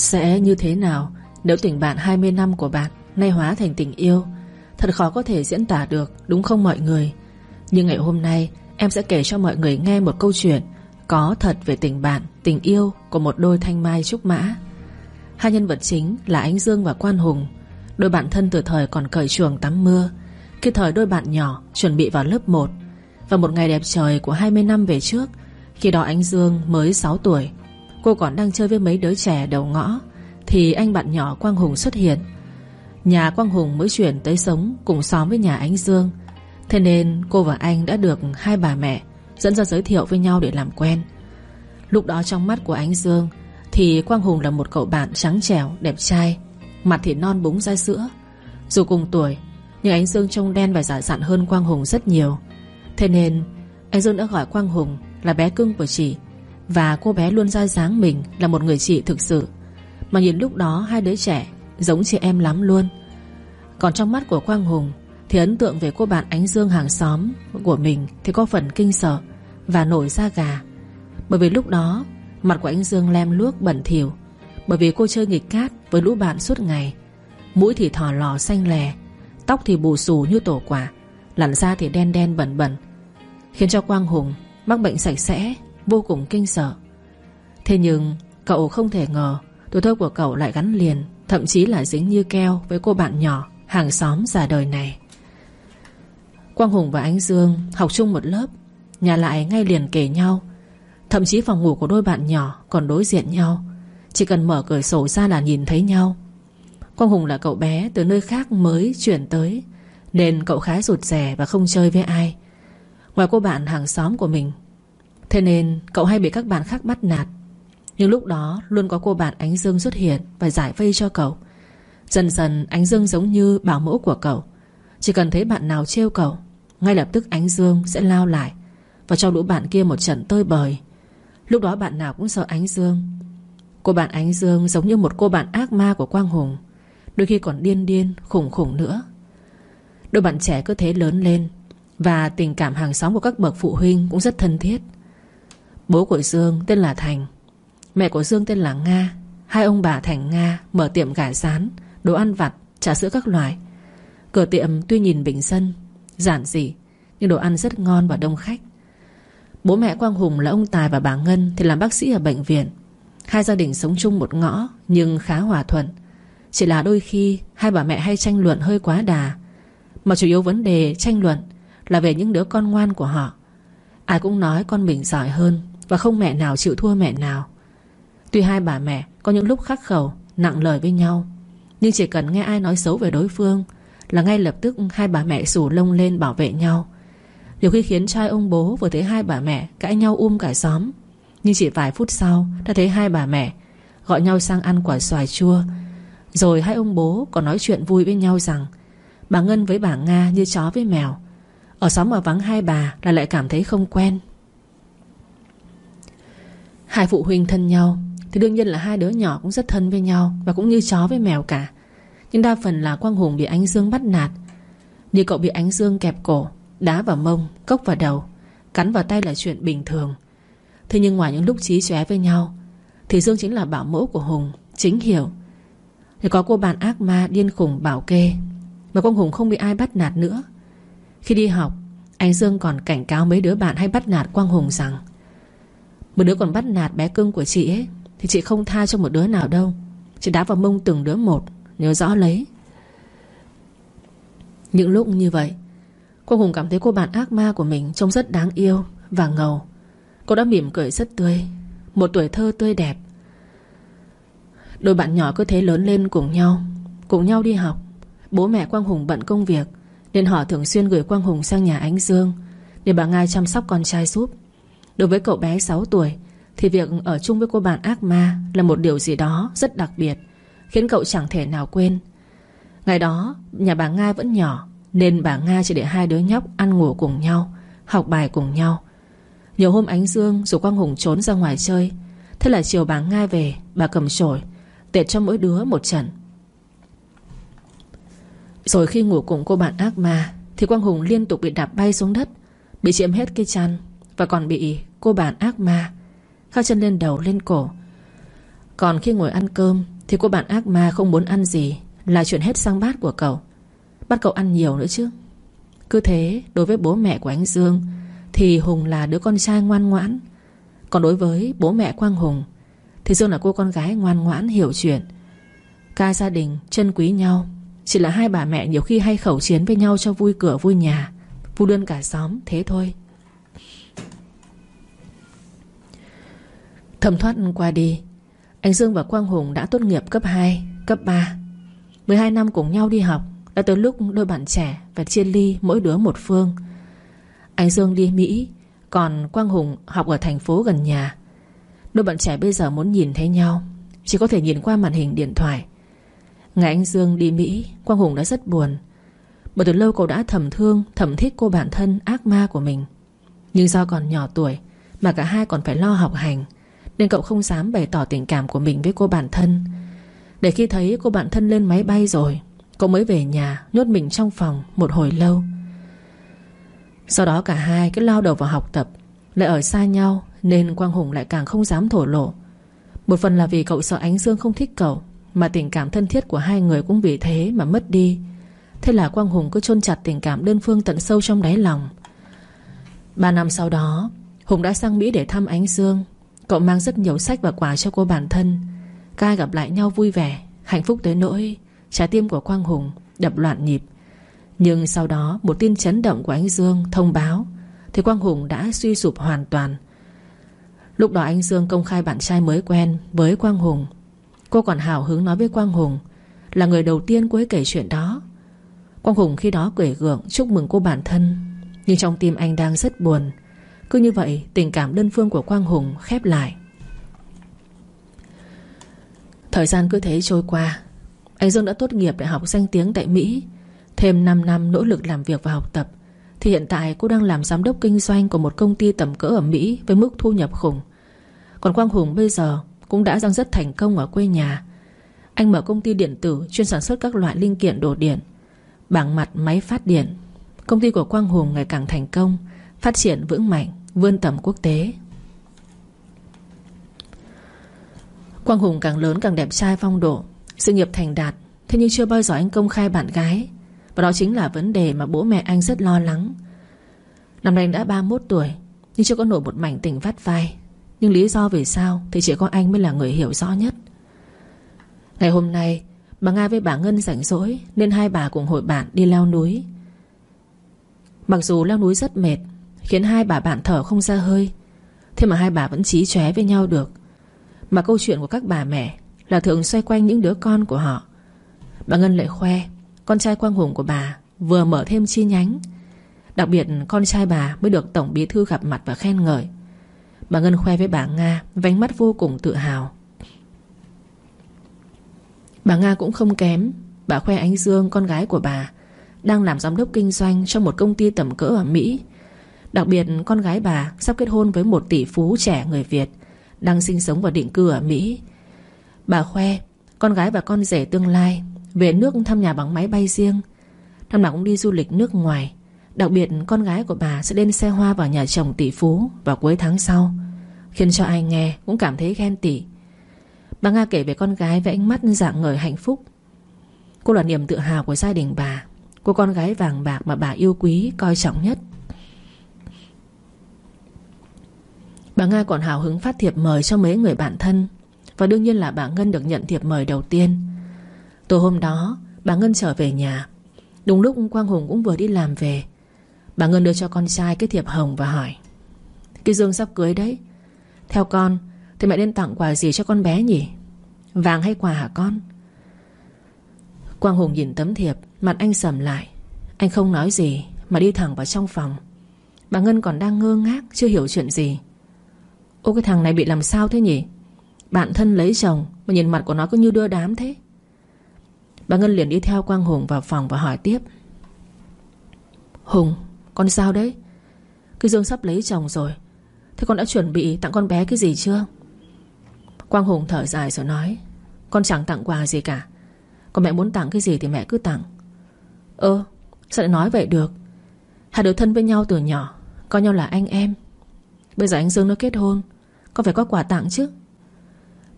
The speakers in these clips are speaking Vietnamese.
Sẽ như thế nào? Nếu tình bạn 20 năm của bạn Nay hóa thành tình yêu Thật khó có thể diễn tả được đúng không mọi người? Nhưng ngày hôm nay Em sẽ kể cho mọi người nghe một câu chuyện Có thật về tình bạn, tình yêu Của một đôi thanh mai trúc mã. Hai nhân vật chính là Ánh Dương và Quan Hùng. Đôi bạn thân từ thời còn cởi chuồng tắm mưa. Khi thời đôi bạn nhỏ, Chuẩn bị vào lớp 1 Và một ngày đẹp trời của 20 năm về trước, Khi đó anh Dương mới 6 tuổi, Cô còn đang chơi với mấy đứa trẻ đầu ngõ, Thì anh bạn nhỏ Quang Hùng xuất hiện. Nhà Quang Hùng mới chuyển tới sống Cùng xóm với nhà anh Dương. Thế nên cô và anh đã được hai bà mẹ Dẫn ra giới thiệu với nhau để làm quen. Lúc đó trong mắt của anh Dương, Thì Quang Hùng là một cậu bạn trắng trẻo, Đẹp trai. Mặt thì non búng ra sữa. Dù cùng tuổi, Nhưng Ánh Dương trông đen và giả dặn hơn Quang Hùng rất nhiều. Thế nên, Anh Dương đã gọi Quang Hùng là bé cưng của chị. Và cô bé luôn ra dáng mình Là một người chị thực sự. Mà nhìn lúc đó, hai đứa trẻ Giống chị em lắm luôn. Còn trong mắt của Quang Hùng, Thì ấn tượng về cô bạn Ánh Dương hàng xóm Của mình thì có phần kinh sợ Và nổi da gà. Bởi vì lúc đó, Mặt của Ánh Dương lem luốc bẩn thỉu bởi vì cô chơi nghịch cát với lũ bạn suốt ngày. Mũi thì thò lò xanh lè, Tóc thì bù xù như tổ quả Lặn da thì đen đen bẩn bẩn, Khiến cho Quang Hùng mắc bệnh sạch sẽ, Vô cùng kinh sợ. Thế nhưng, cậu không thể ngờ, Tuổi thơ của cậu lại gắn liền, Thậm chí là dính như keo với cô bạn nhỏ, Hàng xóm già đời này. Quang Hùng và Ánh Dương Học chung một lớp, Nhà lại ngay liền kề nhau. Thậm chí phòng ngủ của đôi bạn nhỏ Còn đối diện nhau. Chỉ cần mở cửa sổ ra là nhìn thấy nhau. Quang Hùng là cậu bé từ nơi khác mới chuyển tới, Nên cậu khá rụt rè và không chơi với ai. Ngoài cô bạn hàng xóm của mình, Thế nên cậu hay bị các bạn khác bắt nạt. Nhưng lúc đó luôn có cô bạn Ánh Dương xuất hiện Và giải vây cho cậu. Dần dần, Ánh Dương giống như bảo mẫu của cậu. Chỉ cần thấy bạn nào trêu cậu, Ngay lập tức Ánh Dương sẽ lao lại Và cho lũ bạn kia một trận tơi bời. Lúc đó bạn nào cũng sợ Ánh Dương Cô bạn Ánh Dương giống như một cô bạn ác ma của Quang Hùng Đôi khi còn điên điên Khủng khủng nữa. Đôi bạn trẻ cứ thế lớn lên Và tình cảm hàng xóm của các bậc phụ huynh Cũng rất thân thiết. Bố của Dương tên là Thành Mẹ của Dương tên là Nga Hai ông bà Thành Nga mở tiệm gà rán Đồ ăn vặt, trà sữa các loại. Cửa tiệm tuy nhìn bình dân Giản dị Nhưng đồ ăn rất ngon và đông khách. Bố mẹ Quang Hùng là ông Tài và bà Ngân Thì làm bác sĩ ở bệnh viện. Hai gia đình sống chung một ngõ, Nhưng khá hòa thuận. Chỉ là đôi khi, hai bà mẹ hay tranh luận hơi quá đà. Mà chủ yếu vấn đề tranh luận Là về những đứa con ngoan của họ. Ai cũng nói con mình giỏi hơn và không mẹ nào chịu thua mẹ nào. Tuy hai bà mẹ có những lúc khắc khẩu, Nặng lời với nhau, Nhưng chỉ cần nghe ai nói xấu về đối phương Là ngay lập tức hai bà mẹ sủ lông lên bảo vệ nhau. Điều khi khiến trai ông bố vừa thấy hai bà mẹ Cãi nhau um cả xóm nhưng chỉ vài phút sau Đã thấy hai bà mẹ Gọi nhau sang ăn quả xoài chua. Rồi hai ông bố còn nói chuyện vui với nhau rằng Bà Ngân với bà Nga như chó với mèo. Ở xóm ở vắng hai bà là lại cảm thấy không quen. Hai phụ huynh thân nhau Thì đương nhiên là hai đứa nhỏ cũng rất thân với nhau Và cũng như chó với mèo cả. Nhưng đa phần là Quang Hùng bị Ánh Dương bắt nạt. Như cậu bị Ánh Dương kẹp cổ Đá vào mông, cốc vào đầu Cắn vào tay là chuyện bình thường. Thế nhưng ngoài những lúc trí chóe với nhau, Thì Dương chính là bảo mẫu của Hùng, Chính hiểu Thì có cô bạn ác ma điên khủng bảo kê, Mà con Hùng không bị ai bắt nạt nữa. Khi đi học, Anh Dương còn cảnh cáo mấy đứa bạn hay bắt nạt Quang Hùng rằng, một đứa còn bắt nạt bé cưng của chị ấy, Thì chị không tha cho một đứa nào đâu. Chị đá vào mông từng đứa một, Nhớ rõ lấy. Những lúc như vậy quang Hùng cảm thấy cô bạn ác ma của mình Trông rất đáng yêu và ngầu. Cô đã mỉm cười rất tươi, Một tuổi thơ tươi đẹp. Đôi bạn nhỏ cứ thế lớn lên cùng nhau Cùng nhau đi học. Bố mẹ Quang Hùng bận công việc, Nên họ thường xuyên gửi Quang Hùng sang nhà Ánh Dương Để bà Ngai chăm sóc con trai giúp. Đối với cậu bé 6 tuổi, Thì việc ở chung với cô bạn ác ma Là một điều gì đó rất đặc biệt, Khiến cậu chẳng thể nào quên. Ngày đó, nhà bà Nga vẫn nhỏ, Nên bà Nga chỉ để hai đứa nhóc Ăn ngủ cùng nhau, Học bài cùng nhau. Nhiều hôm Ánh Dương dù Quang Hùng trốn ra ngoài chơi, Thế là chiều bà ngay về, Bà cầm chổi Tệt cho mỗi đứa một trận. Rồi khi ngủ cùng cô bạn ác ma, Thì Quang Hùng liên tục bị đạp bay xuống đất, Bị chiếm hết cái chăn, Và còn bị cô bạn ác ma Khao chân lên đầu lên cổ. Còn khi ngồi ăn cơm, Thì cô bạn ác ma không muốn ăn gì, Là chuyển hết sang bát của cậu. Bắt cậu ăn nhiều nữa chứ. Cứ thế, đối với bố mẹ của anh Dương thì Hùng là đứa con trai ngoan ngoãn. Còn đối với bố mẹ Quang Hùng, Thì Dương là cô con gái ngoan ngoãn hiểu chuyện. Ca gia đình chân quý nhau, Chỉ là hai bà mẹ nhiều khi hay khẩu chiến với nhau Cho vui cửa vui nhà Vui đơn cả xóm thế thôi. Thẩm thoát qua đi, Anh Dương và Quang Hùng đã tốt nghiệp cấp 2 Cấp 3 12 năm cùng nhau đi học, Đã tới lúc đôi bạn trẻ Phải chia ly mỗi đứa một phương. Anh Dương đi Mỹ, Còn Quang Hùng học ở thành phố gần nhà. Đôi bạn trẻ bây giờ muốn nhìn thấy nhau, Chỉ có thể nhìn qua màn hình điện thoại. Ngày anh Dương đi Mỹ, Quang Hùng đã rất buồn. Bởi từ lâu cậu đã thầm thương, Thầm thích cô bản thân ác ma của mình. Nhưng do còn nhỏ tuổi, Mà cả hai còn phải lo học hành, Nên cậu không dám bày tỏ tình cảm của mình với cô bản thân. Để khi thấy cô bạn thân lên máy bay rồi, Cậu mới về nhà Nhốt mình trong phòng một hồi lâu. Sau đó cả hai cứ lao đầu vào học tập, Lại ở xa nhau Nên Quang Hùng lại càng không dám thổ lộ. Một phần là vì cậu sợ Ánh Dương không thích cậu, Mà tình cảm thân thiết của hai người cũng vì thế mà mất đi. Thế là Quang Hùng cứ chôn chặt tình cảm đơn phương tận sâu trong đáy lòng. Ba năm sau đó, Hùng đã sang Mỹ để thăm Ánh Dương. Cậu mang rất nhiều sách và quà cho cô bản thân. Cai gặp lại nhau vui vẻ, Hạnh phúc tới nỗi Trái tim của Quang Hùng đập loạn nhịp. Nhưng sau đó, một tin chấn động của anh Dương thông báo. Thì Quang Hùng đã suy sụp hoàn toàn. Lúc đó anh Dương công khai bạn trai mới quen với Quang Hùng. Cô còn hào hứng nói với Quang Hùng Là người đầu tiên cô ấy kể chuyện đó. Quang Hùng khi đó cười gượng chúc mừng cô bản thân, Nhưng trong tim anh đang rất buồn. Cứ như vậy, tình cảm đơn phương của Quang Hùng khép lại. Thời gian cứ thế trôi qua. Anh Dương đã tốt nghiệp đại học danh tiếng tại Mỹ. Thêm 5 năm nỗ lực làm việc và học tập, Thì hiện tại cô đang làm giám đốc kinh doanh Của một công ty tầm cỡ ở Mỹ Với mức thu nhập khủng. Còn Quang Hùng bây giờ cũng đã đang rất thành công ở quê nhà. Anh mở công ty điện tử Chuyên sản xuất các loại linh kiện đồ điện, Bảng mặt máy phát điện. Công ty của Quang Hùng ngày càng thành công, Phát triển vững mạnh, Vươn tầm quốc tế. Quang Hùng càng lớn càng đẹp trai phong độ, Sự nghiệp thành đạt, Thế nhưng chưa bao giờ anh công khai bạn gái. Và đó chính là vấn đề mà bố mẹ anh rất lo lắng. Năm nay anh đã 31 tuổi, Nhưng chưa có nổi một mảnh tình vắt vai. Nhưng lý do vì sao Thì chỉ có anh mới là người hiểu rõ nhất. Ngày hôm nay, Bà Nga với bà Ngân rảnh rỗi Nên hai bà cùng hội bạn đi leo núi. Mặc dù leo núi rất mệt, Khiến hai bà bạn thở không ra hơi, Thế mà hai bà vẫn trí chóe với nhau được. Mà câu chuyện của các bà mẹ Là thường xoay quanh những đứa con của họ. Bà Ngân lại khoe con trai Quang Hùng của bà Vừa mở thêm chi nhánh. Đặc biệt, con trai bà mới được Tổng bí thư gặp mặt và khen ngợi. Bà Ngân khoe với bà Nga Vánh mắt vô cùng tự hào. Bà Nga cũng không kém, Bà khoe Ánh Dương con gái của bà, Đang làm giám đốc kinh doanh Trong một công ty tầm cỡ ở Mỹ. Đặc biệt, con gái bà sắp kết hôn với một tỷ phú trẻ người Việt, Đang sinh sống và định cư ở Mỹ. Bà khoe, Con gái và con rể tương lai về nước thăm nhà bằng máy bay riêng. Năm nào cũng đi du lịch nước ngoài. Đặc biệt, con gái của bà sẽ lên xe hoa vào nhà chồng tỷ phú Vào cuối tháng sau. Khiến cho ai nghe cũng cảm thấy ghen tị. Bà Nga kể về con gái với ánh mắt dạng ngời hạnh phúc. Cô là niềm tự hào của gia đình bà. Cô con gái vàng bạc mà bà yêu quý, Coi trọng nhất. Bà Nga còn hào hứng phát thiệp mời cho mấy người bạn thân. Và đương nhiên là bà Ngân được nhận thiệp mời đầu tiên. Tối hôm đó, Bà Ngân trở về nhà. Đúng lúc Quang Hùng cũng vừa đi làm về, Bà Ngân đưa cho con trai cái thiệp hồng và hỏi, Cái Dương sắp cưới đấy, Theo con Thì mẹ nên tặng quà gì cho con bé nhỉ? Vàng hay quà hả con? Quang Hùng nhìn tấm thiệp, Mặt anh sầm lại. Anh không nói gì, Mà đi thẳng vào trong phòng. Bà Ngân còn đang ngơ ngác, Chưa hiểu chuyện gì. Ô, cái thằng này bị làm sao thế nhỉ? Bạn thân lấy chồng Mà nhìn mặt của nó cứ như đưa đám thế. Bà Ngân liền đi theo Quang Hùng vào phòng và hỏi tiếp. Hùng, Con sao đấy? Cái Dương sắp lấy chồng rồi. Thế con đã chuẩn bị tặng con bé cái gì chưa? Quang Hùng thở dài rồi nói, Con chẳng tặng quà gì cả. Còn mẹ muốn tặng cái gì thì mẹ cứ tặng. Ơ, sao lại nói vậy được? Hai đứa thân với nhau từ nhỏ, Coi nhau là anh em. Bây giờ anh Dương nó kết hôn Con phải có quà tặng chứ?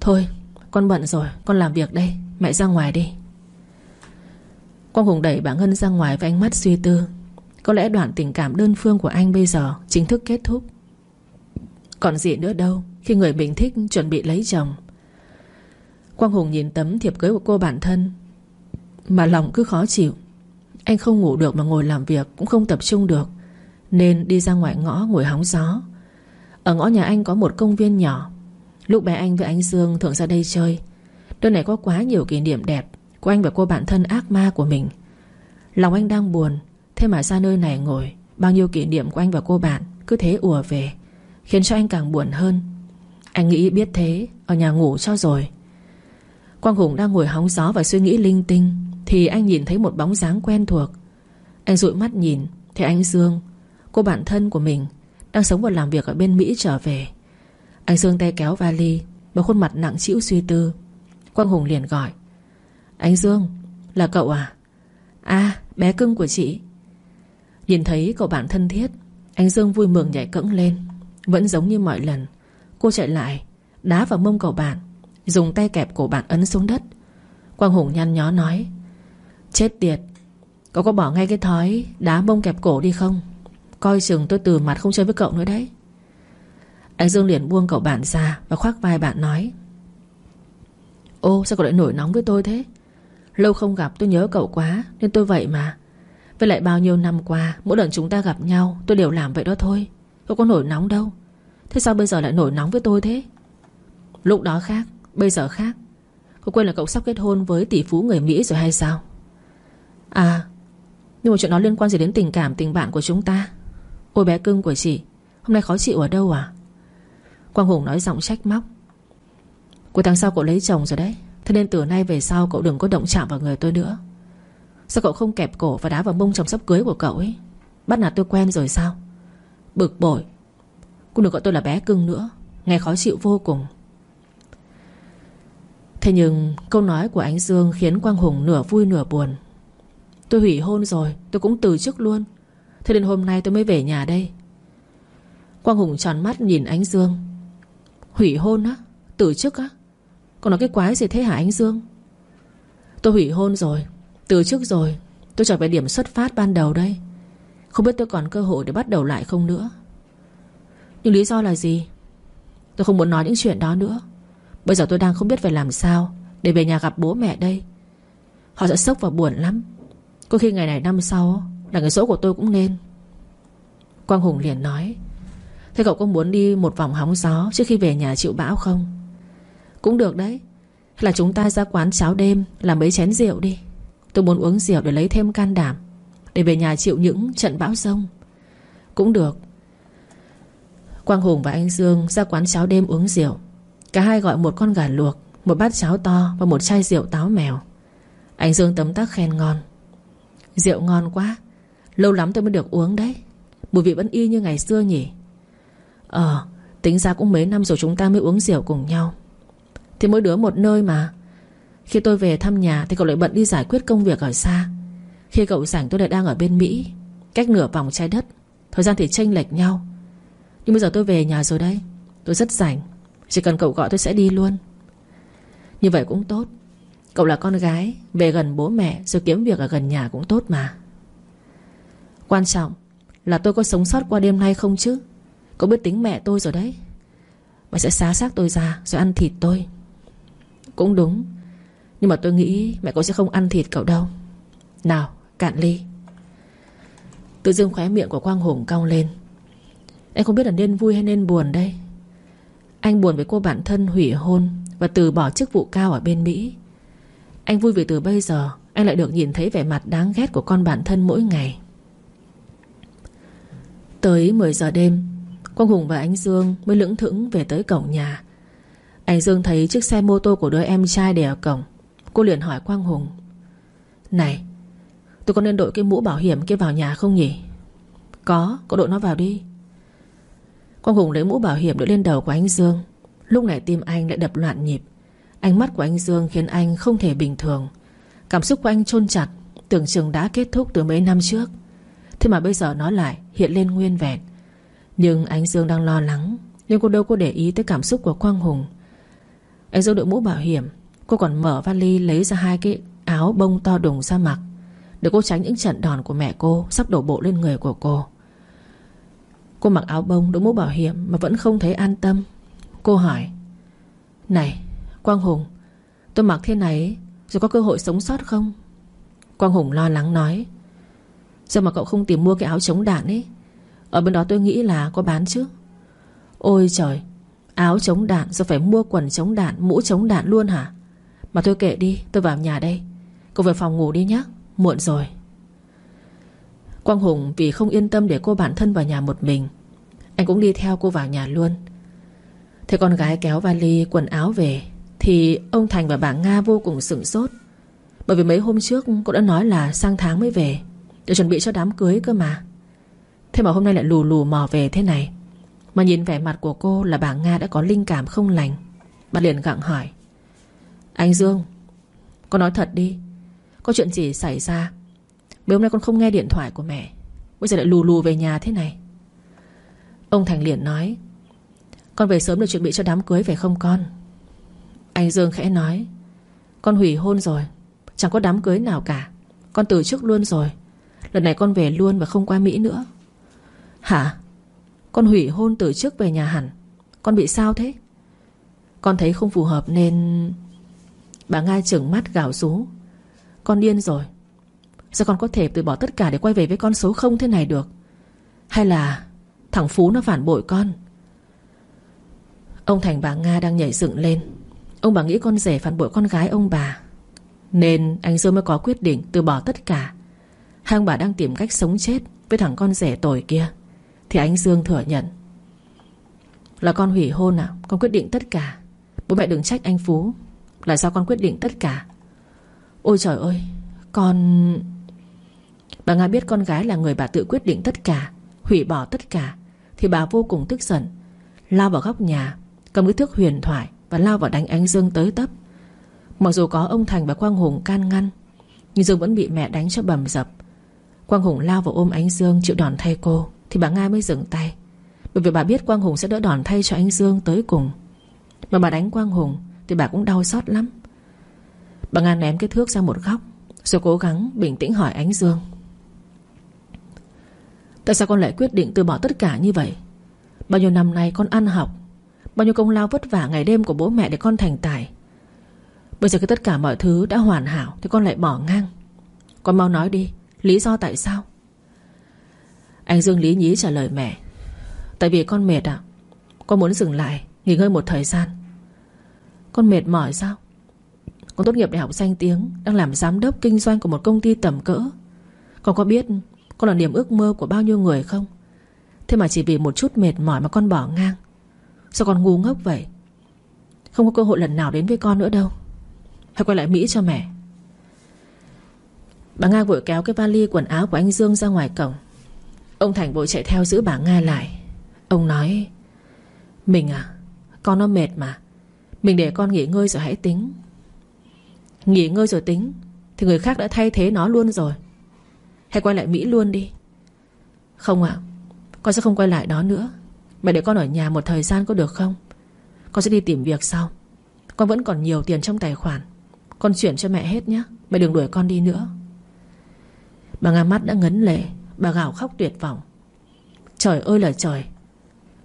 Thôi, con bận rồi, Con làm việc đây. Mẹ ra ngoài đi. Quang Hùng đẩy bà Ngân ra ngoài với ánh mắt suy tư. Có lẽ đoạn tình cảm đơn phương của anh bây giờ Chính thức kết thúc. Còn gì nữa đâu, Khi người mình thích chuẩn bị lấy chồng. Quang Hùng nhìn tấm thiệp cưới của cô bản thân, Mà lòng cứ khó chịu. Anh không ngủ được mà ngồi làm việc Cũng không tập trung được, Nên đi ra ngoài ngõ ngồi hóng gió. Ở ngõ nhà anh có một công viên nhỏ. Lúc bé anh với anh Dương thường ra đây chơi. Đôi này có quá nhiều kỷ niệm đẹp. Của anh và cô bạn thân ác ma của mình. Lòng anh đang buồn, Thế mà ra nơi này ngồi, Bao nhiêu kỷ niệm của anh và cô bạn, Cứ thế ùa về, Khiến cho anh càng buồn hơn. Anh nghĩ biết thế, Ở nhà ngủ cho rồi. Quang Hùng đang ngồi hóng gió và suy nghĩ linh tinh, Thì anh nhìn thấy một bóng dáng quen thuộc. Anh dụi mắt nhìn, Thấy anh Dương, Cô bạn thân của mình, Đang sống và làm việc ở bên Mỹ trở về. Anh Dương tay kéo vali Và khuôn mặt nặng chịu suy tư. Quang Hùng liền gọi anh Dương, Là cậu à? À bé cưng của chị. Nhìn thấy cậu bạn thân thiết, Anh Dương vui mừng nhảy cẫng lên. Vẫn giống như mọi lần, Cô chạy lại, Đá vào mông cậu bạn, Dùng tay kẹp cổ bạn ấn xuống đất. Quang Hùng nhăn nhó nói, Chết tiệt, Cậu có bỏ ngay cái thói đá mông kẹp cổ đi không? Coi chừng tôi từ mặt không chơi với cậu nữa đấy. Anh Dương liền buông cậu bạn ra Và khoác vai bạn nói, Ô, sao cậu lại nổi nóng với tôi thế? Lâu không gặp tôi nhớ cậu quá, Nên tôi vậy mà. Với lại bao nhiêu năm qua, Mỗi lần chúng ta gặp nhau, Tôi đều làm vậy đó thôi. Tôi có nổi nóng đâu. Thế sao bây giờ lại nổi nóng với tôi thế? Lúc đó khác, Bây giờ khác. Cô quên là cậu sắp kết hôn với tỷ phú người Mỹ rồi hay sao? À Nhưng mà chuyện đó liên quan gì đến tình cảm, tình bạn của chúng ta? Ôi, bé cưng của chị, Hôm nay khó chịu ở đâu à? Quang Hùng nói giọng trách móc. Cuối tháng sau cậu lấy chồng rồi đấy. Thế nên từ nay về sau cậu đừng có động chạm vào người tôi nữa. Sao cậu không kẹp cổ và đá vào mông chồng sắp cưới của cậu ấy? Bắt nạt tôi quen rồi sao? Bực bội. Cũng đừng gọi tôi là bé cưng nữa. Nghe khó chịu vô cùng. Thế nhưng câu nói của anh Dương Khiến Quang Hùng nửa vui nửa buồn. Tôi hủy hôn rồi, Tôi cũng từ chức luôn. Thế nên hôm nay tôi mới về nhà đây. Quang Hùng tròn mắt nhìn anh Dương. Hủy hôn á? Từ chức á? Còn nói cái quái gì thế hả anh Dương? Tôi hủy hôn rồi. Từ trước rồi, Tôi trở về điểm xuất phát ban đầu đây. Không biết tôi còn cơ hội để bắt đầu lại không nữa. Nhưng lý do là gì? Tôi không muốn nói những chuyện đó nữa. Bây giờ tôi đang không biết phải làm sao Để về nhà gặp bố mẹ đây. Họ sẽ sốc và buồn lắm. Có khi ngày này năm sau, Là người số của tôi cũng nên. Quang Hùng liền nói, Thế cậu có muốn đi một vòng hóng gió Trước khi về nhà chịu bão không? Cũng được đấy. Hay là chúng ta ra quán cháo đêm, Làm mấy chén rượu đi. Tôi muốn uống rượu để lấy thêm can đảm, Để về nhà chịu những trận bão rông Cũng được. Quang Hùng và anh Dương ra quán cháo đêm uống rượu. Cả hai gọi một con gà luộc, Một bát cháo to và một chai rượu táo mèo. Anh Dương tấm tắc khen ngon. Rượu ngon quá. Lâu lắm tôi mới được uống đấy. Mùi vị vẫn y như ngày xưa nhỉ? Ờ Tính ra cũng mấy năm rồi chúng ta mới uống rượu cùng nhau. Thì mỗi đứa một nơi mà. Khi tôi về thăm nhà Thì cậu lại bận đi giải quyết công việc ở xa. Khi cậu rảnh tôi lại đang ở bên Mỹ, Cách nửa vòng trái đất. Thời gian thì chênh lệch nhau. Nhưng bây giờ tôi về nhà rồi đấy. Tôi rất rảnh. Chỉ cần cậu gọi tôi sẽ đi luôn. Như vậy cũng tốt. Cậu là con gái, Về gần bố mẹ, rồi kiếm việc ở gần nhà cũng tốt mà. Quan trọng Là tôi có sống sót qua đêm nay không chứ? Cậu biết tính mẹ tôi rồi đấy. Mày sẽ xá xác tôi ra, Rồi ăn thịt tôi. Cũng đúng. Nhưng mà tôi nghĩ mẹ cậu sẽ không ăn thịt cậu đâu. Nào, cạn ly. Tự dưng khóe miệng của Quang Hùng cong lên. Em không biết là nên vui hay nên buồn đây. Anh buồn với cô bạn thân hủy hôn Và từ bỏ chức vụ cao ở bên Mỹ. Anh vui vì từ bây giờ Anh lại được nhìn thấy vẻ mặt đáng ghét của con bạn thân mỗi ngày. Tới 10 giờ đêm, Quang Hùng và anh Dương mới lững thững về tới cổng nhà. Anh Dương thấy chiếc xe mô tô của đứa em trai để ở cổng. Cô liền hỏi Quang Hùng. Này, Tôi có nên đội cái mũ bảo hiểm kia vào nhà không nhỉ? Có Cậu đội nó vào đi. Quang Hùng lấy mũ bảo hiểm đội lên đầu của anh Dương. Lúc này tim anh lại đập loạn nhịp. Ánh mắt của anh Dương khiến anh không thể bình thường. Cảm xúc của anh chôn chặt, Tưởng chừng đã kết thúc từ mấy năm trước. Thế mà bây giờ nó lại hiện lên nguyên vẹn. Nhưng anh Dương đang lo lắng, Nhưng cô đâu có để ý tới cảm xúc của Quang Hùng. Anh Dương đội mũ bảo hiểm. Cô còn mở vali lấy ra hai cái áo bông to đùng ra mặc Để cô tránh những trận đòn của mẹ cô Sắp đổ bộ lên người của cô. Cô mặc áo bông, đội mũ bảo hiểm Mà vẫn không thấy an tâm. Cô hỏi, Này, Quang Hùng, Tôi mặc thế này Rồi có cơ hội sống sót không? Quang Hùng lo lắng nói, Sao mà cậu không tìm mua cái áo chống đạn ấy? Ở bên đó tôi nghĩ là có bán chứ. Ôi trời Áo chống đạn rồi phải mua quần chống đạn, Mũ chống đạn luôn hả? Mà thôi kệ đi, tôi vào nhà đây. Cô về phòng ngủ đi nhé Muộn rồi. Quang Hùng vì không yên tâm để cô bản thân vào nhà một mình, Anh cũng đi theo cô vào nhà luôn. Thế con gái kéo vali, quần áo về, Thì ông Thành và bà Nga vô cùng sửng sốt. Bởi vì mấy hôm trước cô đã nói là sang tháng mới về, Để chuẩn bị cho đám cưới cơ mà. Thế mà hôm nay lại lù lù mò về thế này. Mà nhìn vẻ mặt của cô là bà Nga đã có linh cảm không lành. Bà liền gặng hỏi. Anh Dương, Con nói thật đi. Có chuyện gì xảy ra? Mấy hôm nay con không nghe điện thoại của mẹ. Bây giờ lại lù lù về nhà thế này. Ông Thành liền nói. Con về sớm để chuẩn bị cho đám cưới phải không con? Anh Dương khẽ nói. Con hủy hôn rồi. Chẳng có đám cưới nào cả. Con từ chức luôn rồi. Lần này con về luôn và không qua Mỹ nữa. Hả? Con hủy hôn từ trước về nhà hẳn. Con bị sao thế? Con thấy không phù hợp nên Bà Nga trừng mắt gào rú. Con điên rồi. Sao con có thể từ bỏ tất cả để quay về với con số không thế này được? Hay là Thằng Phú nó phản bội con? Ông Thành bà Nga đang nhảy dựng lên. Ông bà nghĩ con rể phản bội con gái ông bà. Nên anh Dương mới có quyết định từ bỏ tất cả. Hai ông bà đang tìm cách sống chết Với thằng con rể tồi kia. Thì anh Dương thừa nhận. Là con hủy hôn à? Con quyết định tất cả. Bố mẹ đừng trách anh Phú. Là sao con quyết định tất cả. Ôi trời ơi, Con... Bà Nga biết con gái là người bà tự quyết định tất cả, Hủy bỏ tất cả, Thì bà vô cùng tức giận. Lao vào góc nhà, Cầm cái thước huyền thoại Và lao vào đánh anh Dương tới tấp. Mặc dù có ông Thành và Quang Hùng can ngăn, Nhưng Dương vẫn bị mẹ đánh cho bầm dập. Quang Hùng lao vào ôm ánh Dương chịu đòn thay cô. Thì bà Nga mới dừng tay. Bởi vì bà biết Quang Hùng sẽ đỡ đòn thay cho anh Dương tới cùng. Mà bà đánh Quang Hùng Thì bà cũng đau xót lắm. Bà Nga ném cái thước sang một góc, Rồi cố gắng bình tĩnh hỏi ánh Dương. Tại sao con lại quyết định từ bỏ tất cả như vậy? Bao nhiêu năm nay con ăn học, Bao nhiêu công lao vất vả ngày đêm của bố mẹ để con thành tài. Bây giờ khi tất cả mọi thứ đã hoàn hảo Thì con lại bỏ ngang. Con mau nói đi, Lý do tại sao? Anh Dương lý nhí trả lời mẹ. Tại vì con mệt ạ. Con muốn dừng lại, Nghỉ ngơi một thời gian. Con mệt mỏi sao? Con tốt nghiệp đại học danh tiếng, Đang làm giám đốc kinh doanh của một công ty tầm cỡ. Con có biết Con là niềm ước mơ của bao nhiêu người không? Thế mà chỉ vì một chút mệt mỏi mà con bỏ ngang. Sao con ngu ngốc vậy? Không có cơ hội lần nào đến với con nữa đâu. Hãy quay lại Mỹ cho mẹ. Bà Nga vội kéo cái vali quần áo của anh Dương ra ngoài cổng. Ông Thành vội chạy theo giữ bà Nga lại. Ông nói, Mình à Con nó mệt mà. Mình để con nghỉ ngơi rồi hãy tính. Nghỉ ngơi rồi tính? Thì người khác đã thay thế nó luôn rồi. Hãy quay lại Mỹ luôn đi. Không ạ, Con sẽ không quay lại đó nữa. Mẹ để con ở nhà một thời gian có được không? Con sẽ đi tìm việc sau. Con vẫn còn nhiều tiền trong tài khoản. Con chuyển cho mẹ hết nhé Mẹ đừng đuổi con đi nữa. Bà Nga mắt đã ngấn lệ. Bà gào khóc tuyệt vọng. Trời ơi là trời.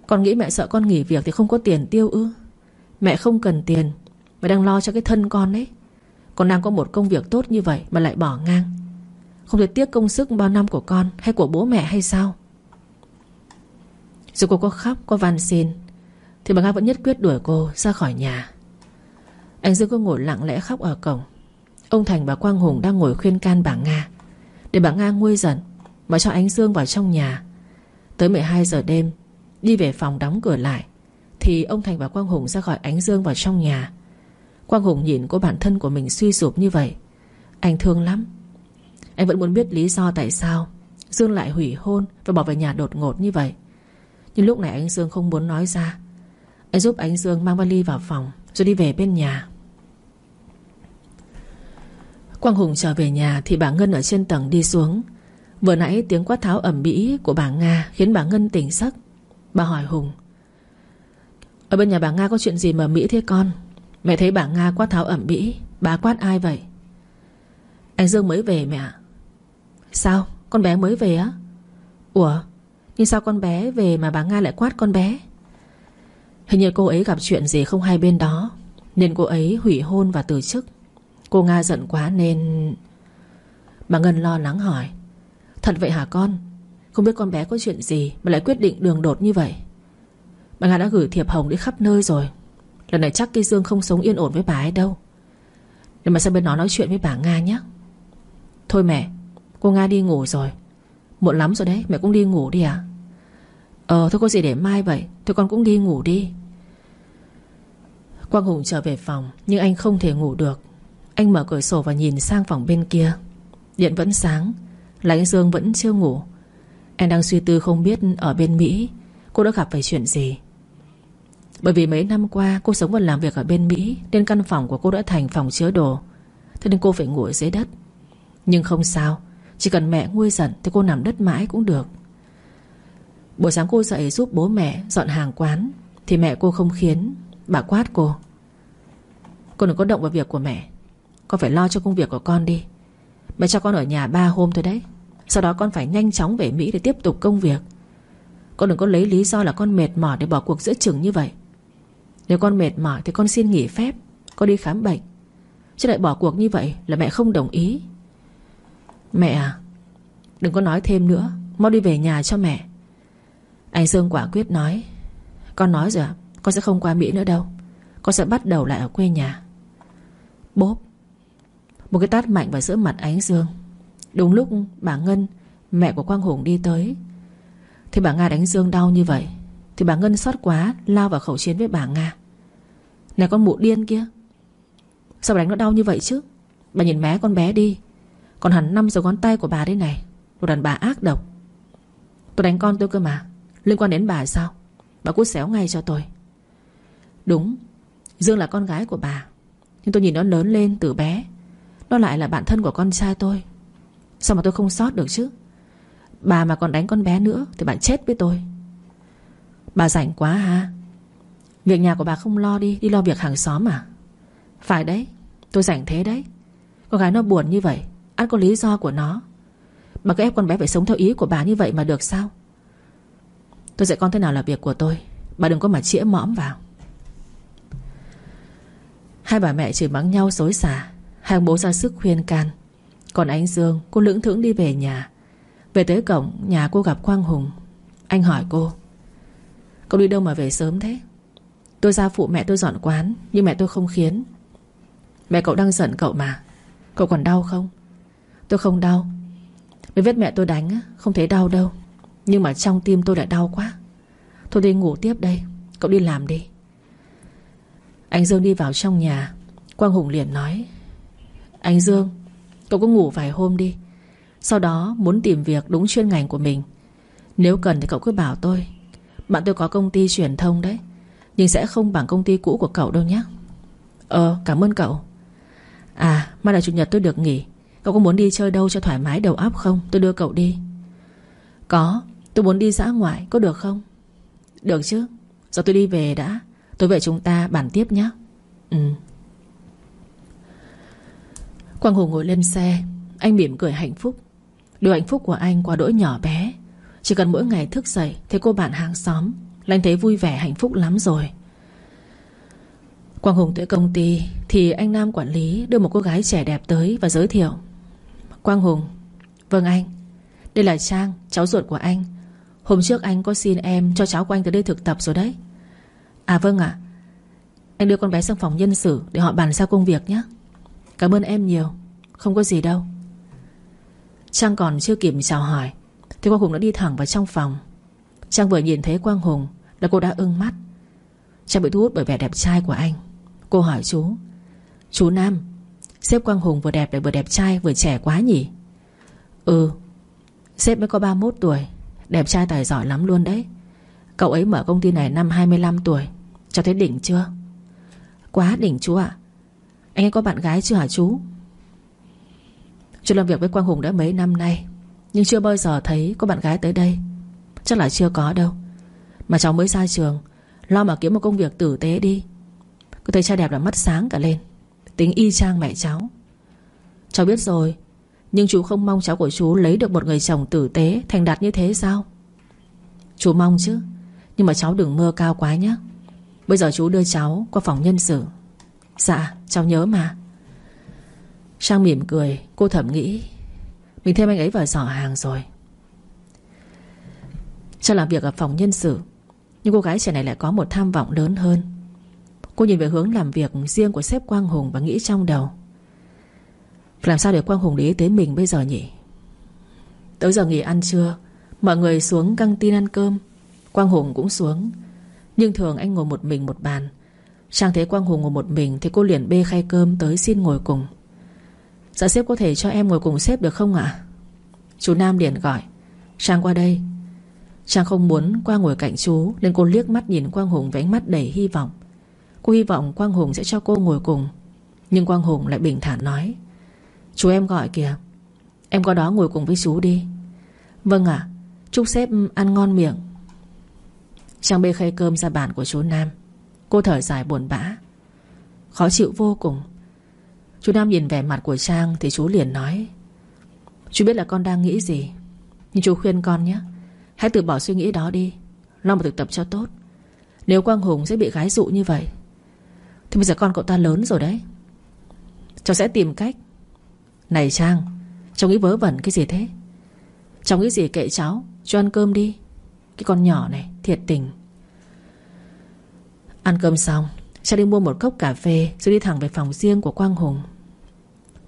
Con nghĩ mẹ sợ con nghỉ việc thì không có tiền tiêu ư? Mẹ không cần tiền, Mẹ đang lo cho cái thân con đấy Con đang có một công việc tốt như vậy Mà lại bỏ ngang. Không thể tiếc công sức bao năm của con Hay của bố mẹ hay sao? Dù cô có khóc, có van xin, Thì bà Nga vẫn nhất quyết đuổi cô ra khỏi nhà. Anh Dương cô ngồi lặng lẽ khóc ở cổng. Ông Thành và Quang Hùng đang ngồi khuyên can bà Nga. Để bà Nga nguôi giận mà cho ánh Dương vào trong nhà. Tới 12 giờ đêm, Đi về phòng đóng cửa lại, Thì ông Thành và Quang Hùng ra gọi ánh Dương vào trong nhà. Quang Hùng nhìn cô bản thân của mình suy sụp như vậy. Anh thương lắm. Anh vẫn muốn biết lý do tại sao Dương lại hủy hôn Và bỏ về nhà đột ngột như vậy. Nhưng lúc này anh Dương không muốn nói ra. Anh giúp anh Dương mang vali vào phòng Rồi đi về bên nhà. Quang Hùng trở về nhà Thì bà Ngân ở trên tầng đi xuống. Vừa nãy tiếng quát tháo ẩm bĩ của bà Nga Khiến bà Ngân tỉnh giấc. Bà hỏi Hùng, Ở bên nhà bà Nga có chuyện gì mà Mỹ thế con? Mẹ thấy bà Nga quát tháo ẩm bĩ, Bà quát ai vậy? Anh Dương mới về mẹ Sao? Con bé mới về á? Ủa? Nhưng sao con bé về mà bà Nga lại quát con bé? Hình như cô ấy gặp chuyện gì không hay bên đó, Nên cô ấy hủy hôn và từ chức. Cô Nga giận quá nên Bà Ngân lo lắng hỏi Thật vậy hả con? Không biết con bé có chuyện gì Mà lại quyết định đường đột như vậy? Bà Nga đã gửi thiệp hồng đi khắp nơi rồi. Lần này chắc cây Dương không sống yên ổn với bà ấy đâu. Để mà sang bên nó nói chuyện với bà Nga nhé Thôi mẹ, Cô Nga đi ngủ rồi. Muộn lắm rồi đấy, mẹ cũng đi ngủ đi à Ờ thôi có gì để mai vậy, Thôi con cũng đi ngủ đi. Quang Hùng trở về phòng, Nhưng anh không thể ngủ được. Anh mở cửa sổ và nhìn sang phòng bên kia. Điện vẫn sáng. Lãnh Dương vẫn chưa ngủ. Em đang suy tư không biết ở bên Mỹ Cô đã gặp phải chuyện gì. Bởi vì mấy năm qua cô sống và làm việc ở bên Mỹ Nên căn phòng của cô đã thành phòng chứa đồ. Thế nên cô phải ngủ ở dưới đất. Nhưng không sao, Chỉ cần mẹ nguôi giận Thì cô nằm đất mãi cũng được. Buổi sáng cô dậy giúp bố mẹ dọn hàng quán, Thì mẹ cô không khiến, Bà quát cô. Cô đừng có động vào việc của mẹ. Con phải lo cho công việc của con đi. Mẹ cho con ở nhà ba hôm thôi đấy. Sau đó con phải nhanh chóng về Mỹ để tiếp tục công việc. Con đừng có lấy lý do là con mệt mỏi Để bỏ cuộc giữa chừng như vậy. Nếu con mệt mỏi thì con xin nghỉ phép, Con đi khám bệnh. Chứ lại bỏ cuộc như vậy là mẹ không đồng ý. Mẹ à Đừng có nói thêm nữa. Mau đi về nhà cho mẹ. Anh Dương quả quyết nói, Con nói rồi Con sẽ không qua Mỹ nữa đâu. Con sẽ bắt đầu lại ở quê nhà. Bốp. Một cái tát mạnh vào giữa mặt ánh Dương. Đúng lúc bà Ngân, Mẹ của Quang Hùng đi tới. Thì bà Nga đánh Dương đau như vậy, Thì bà Ngân xót quá, Lao vào khẩu chiến với bà Nga. Này con mụ điên kia, Sao bà đánh nó đau như vậy chứ? Bà nhìn mé con bé đi, Còn hẳn năm dấu ngón tay của bà đây này, Một đàn bà ác độc. Tôi đánh con tôi cơ mà, Liên quan đến bà sao? Bà cút xéo ngay cho tôi. Đúng, Dương là con gái của bà, Nhưng tôi nhìn nó lớn lên từ bé. Nó lại là bạn thân của con trai tôi. Sao mà tôi không sót được chứ? Bà mà còn đánh con bé nữa Thì bạn chết với tôi. Bà rảnh quá ha. Việc nhà của bà không lo đi Đi lo việc hàng xóm à? Phải đấy, Tôi rảnh thế đấy. Con gái nó buồn như vậy Ăn có lý do của nó. Bà cứ ép con bé phải sống theo ý của bà như vậy mà được sao? Tôi dạy con thế nào là việc của tôi. Bà đừng có mà chĩa mõm vào. Hai bà mẹ chửi mắng nhau xối xả hàng bố ra sức khuyên can. Còn anh Dương, cô lưỡng thưởng đi về nhà. Về tới cổng, nhà cô gặp Quang Hùng. Anh hỏi cô, Cậu đi đâu mà về sớm thế? Tôi ra phụ mẹ tôi dọn quán, Nhưng mẹ tôi không khiến. Mẹ cậu đang giận cậu mà. Cậu còn đau không? Tôi không đau. Mới vết mẹ tôi đánh không thấy đau đâu. Nhưng mà trong tim tôi lại đau quá. Thôi đi ngủ tiếp đây, Cậu đi làm đi. Anh Dương đi vào trong nhà. Quang Hùng liền nói anh Dương, Cậu cứ ngủ vài hôm đi. Sau đó muốn tìm việc đúng chuyên ngành của mình. Nếu cần thì cậu cứ bảo tôi. Bạn tôi có công ty truyền thông đấy, Nhưng sẽ không bằng công ty cũ của cậu đâu nhé. Ờ cảm ơn cậu. À mai là chủ nhật tôi được nghỉ. Cậu có muốn đi chơi đâu cho thoải mái đầu óc không? Tôi đưa cậu đi. Có, tôi muốn đi dã ngoại, có được không? Được chứ. Giờ tôi đi về đã. Tôi về chúng ta bàn tiếp nhé. Ừ. Quang Hùng ngồi lên xe. Anh mỉm cười hạnh phúc. Điều hạnh phúc của anh qua đỗi nhỏ bé. Chỉ cần mỗi ngày thức dậy, Thấy cô bạn hàng xóm, Là anh thấy vui vẻ, hạnh phúc lắm rồi. Quang Hùng tới công ty, Thì anh Nam quản lý đưa một cô gái trẻ đẹp tới Và giới thiệu. Quang Hùng Vâng anh. Đây là Trang, cháu ruột của anh. Hôm trước anh có xin em cho cháu của anh tới đây thực tập rồi đấy. À vâng ạ. Anh đưa con bé sang phòng nhân sự Để họ bàn giao công việc nhé. Cảm ơn em nhiều. Không có gì đâu. Trang còn chưa kịp chào hỏi, Thì Quang Hùng đã đi thẳng vào trong phòng. Trang vừa nhìn thấy Quang Hùng Là cô đã ưng mắt. Trang bị thu hút bởi vẻ đẹp trai của anh. Cô hỏi chú Chú Nam, Sếp Quang Hùng vừa đẹp lại vừa đẹp trai, vừa trẻ quá nhỉ? Ừ Sếp mới có 31 tuổi, Đẹp trai tài giỏi lắm luôn đấy. Cậu ấy mở công ty này năm 25 tuổi, Cho thấy đỉnh chưa? Quá đỉnh chú ạ. Anh ấy có bạn gái chưa hả chú? Chú làm việc với Quang Hùng đã mấy năm nay, Nhưng chưa bao giờ thấy có bạn gái tới đây. Chắc là chưa có đâu. Mà cháu mới ra trường, Lo mà kiếm một công việc tử tế đi. Cứ thấy cha đẹp là mắt sáng cả lên. Tính y chang mẹ cháu. Cháu biết rồi, Nhưng chú không mong cháu của chú lấy được một người chồng tử tế, Thành đạt như thế sao? Chú mong chứ, Nhưng mà cháu đừng mơ cao quá nhé Bây giờ chú đưa cháu qua phòng nhân sự. Dạ cháu nhớ mà. Trang mỉm cười, Cô thầm nghĩ, Mình thêm anh ấy vào giỏ hàng rồi. Cho làm việc ở phòng nhân sự, Nhưng cô gái trẻ này lại có một tham vọng lớn hơn. Cô nhìn về hướng làm việc riêng của sếp Quang Hùng Và nghĩ trong đầu. Làm sao để Quang Hùng để ý tới mình bây giờ nhỉ? Tới giờ nghỉ ăn trưa, Mọi người xuống căng tin ăn cơm. Quang Hùng cũng xuống, Nhưng thường anh ngồi một mình một bàn. Trang thấy Quang Hùng ngồi một mình Thì cô liền bê khay cơm tới xin ngồi cùng. Dạ sếp có thể cho em ngồi cùng sếp được không ạ? Chú Nam liền gọi. Trang qua đây. Trang không muốn qua ngồi cạnh chú, Nên cô liếc mắt nhìn Quang Hùng với ánh mắt đầy hy vọng. Cô hy vọng Quang Hùng sẽ cho cô ngồi cùng, Nhưng Quang Hùng lại bình thản nói. Chú em gọi kìa. Em qua đó ngồi cùng với chú đi. Vâng ạ. Chúc sếp ăn ngon miệng. Trang bê khay cơm ra bàn của chú Nam. Cô thở dài buồn bã. Khó chịu vô cùng. Chú Nam nhìn vẻ mặt của Trang Thì chú liền nói, Chú biết là con đang nghĩ gì? Nhưng chú khuyên con nhé. Hãy từ bỏ suy nghĩ đó đi. Lo một thực tập cho tốt. Nếu Quang Hùng sẽ bị gái dụ như vậy, Thì bây giờ con cậu ta lớn rồi đấy. Cháu sẽ tìm cách. Này Trang, Cháu nghĩ vớ vẩn cái gì thế? Cháu nghĩ gì kệ cháu? Cho ăn cơm đi. Cái con nhỏ này, thiệt tình. Ăn cơm xong cha đi mua một cốc cà phê Rồi đi thẳng về phòng riêng của Quang Hùng.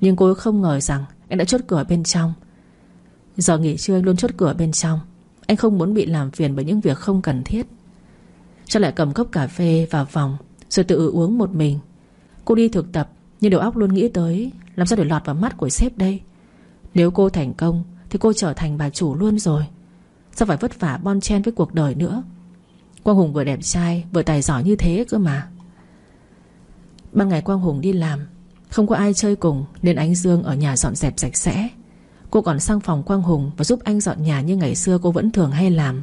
Nhưng cô không ngờ rằng Anh đã chốt cửa bên trong. Giờ nghỉ trưa anh luôn chốt cửa bên trong. Anh không muốn bị làm phiền bởi những việc không cần thiết. Cha lại cầm cốc cà phê vào phòng Rồi tự uống một mình. Cô đi thực tập, Nhưng đầu óc luôn nghĩ tới Làm sao để lọt vào mắt của sếp đây. Nếu cô thành công, Thì cô trở thành bà chủ luôn rồi. Sao phải vất vả bon chen với cuộc đời nữa? Quang Hùng vừa đẹp trai, Vừa tài giỏi như thế cơ mà. Ban ngày Quang Hùng đi làm, Không có ai chơi cùng, Nên Ánh Dương ở nhà dọn dẹp sạch sẽ. Cô còn sang phòng Quang Hùng Và giúp anh dọn nhà như ngày xưa cô vẫn thường hay làm.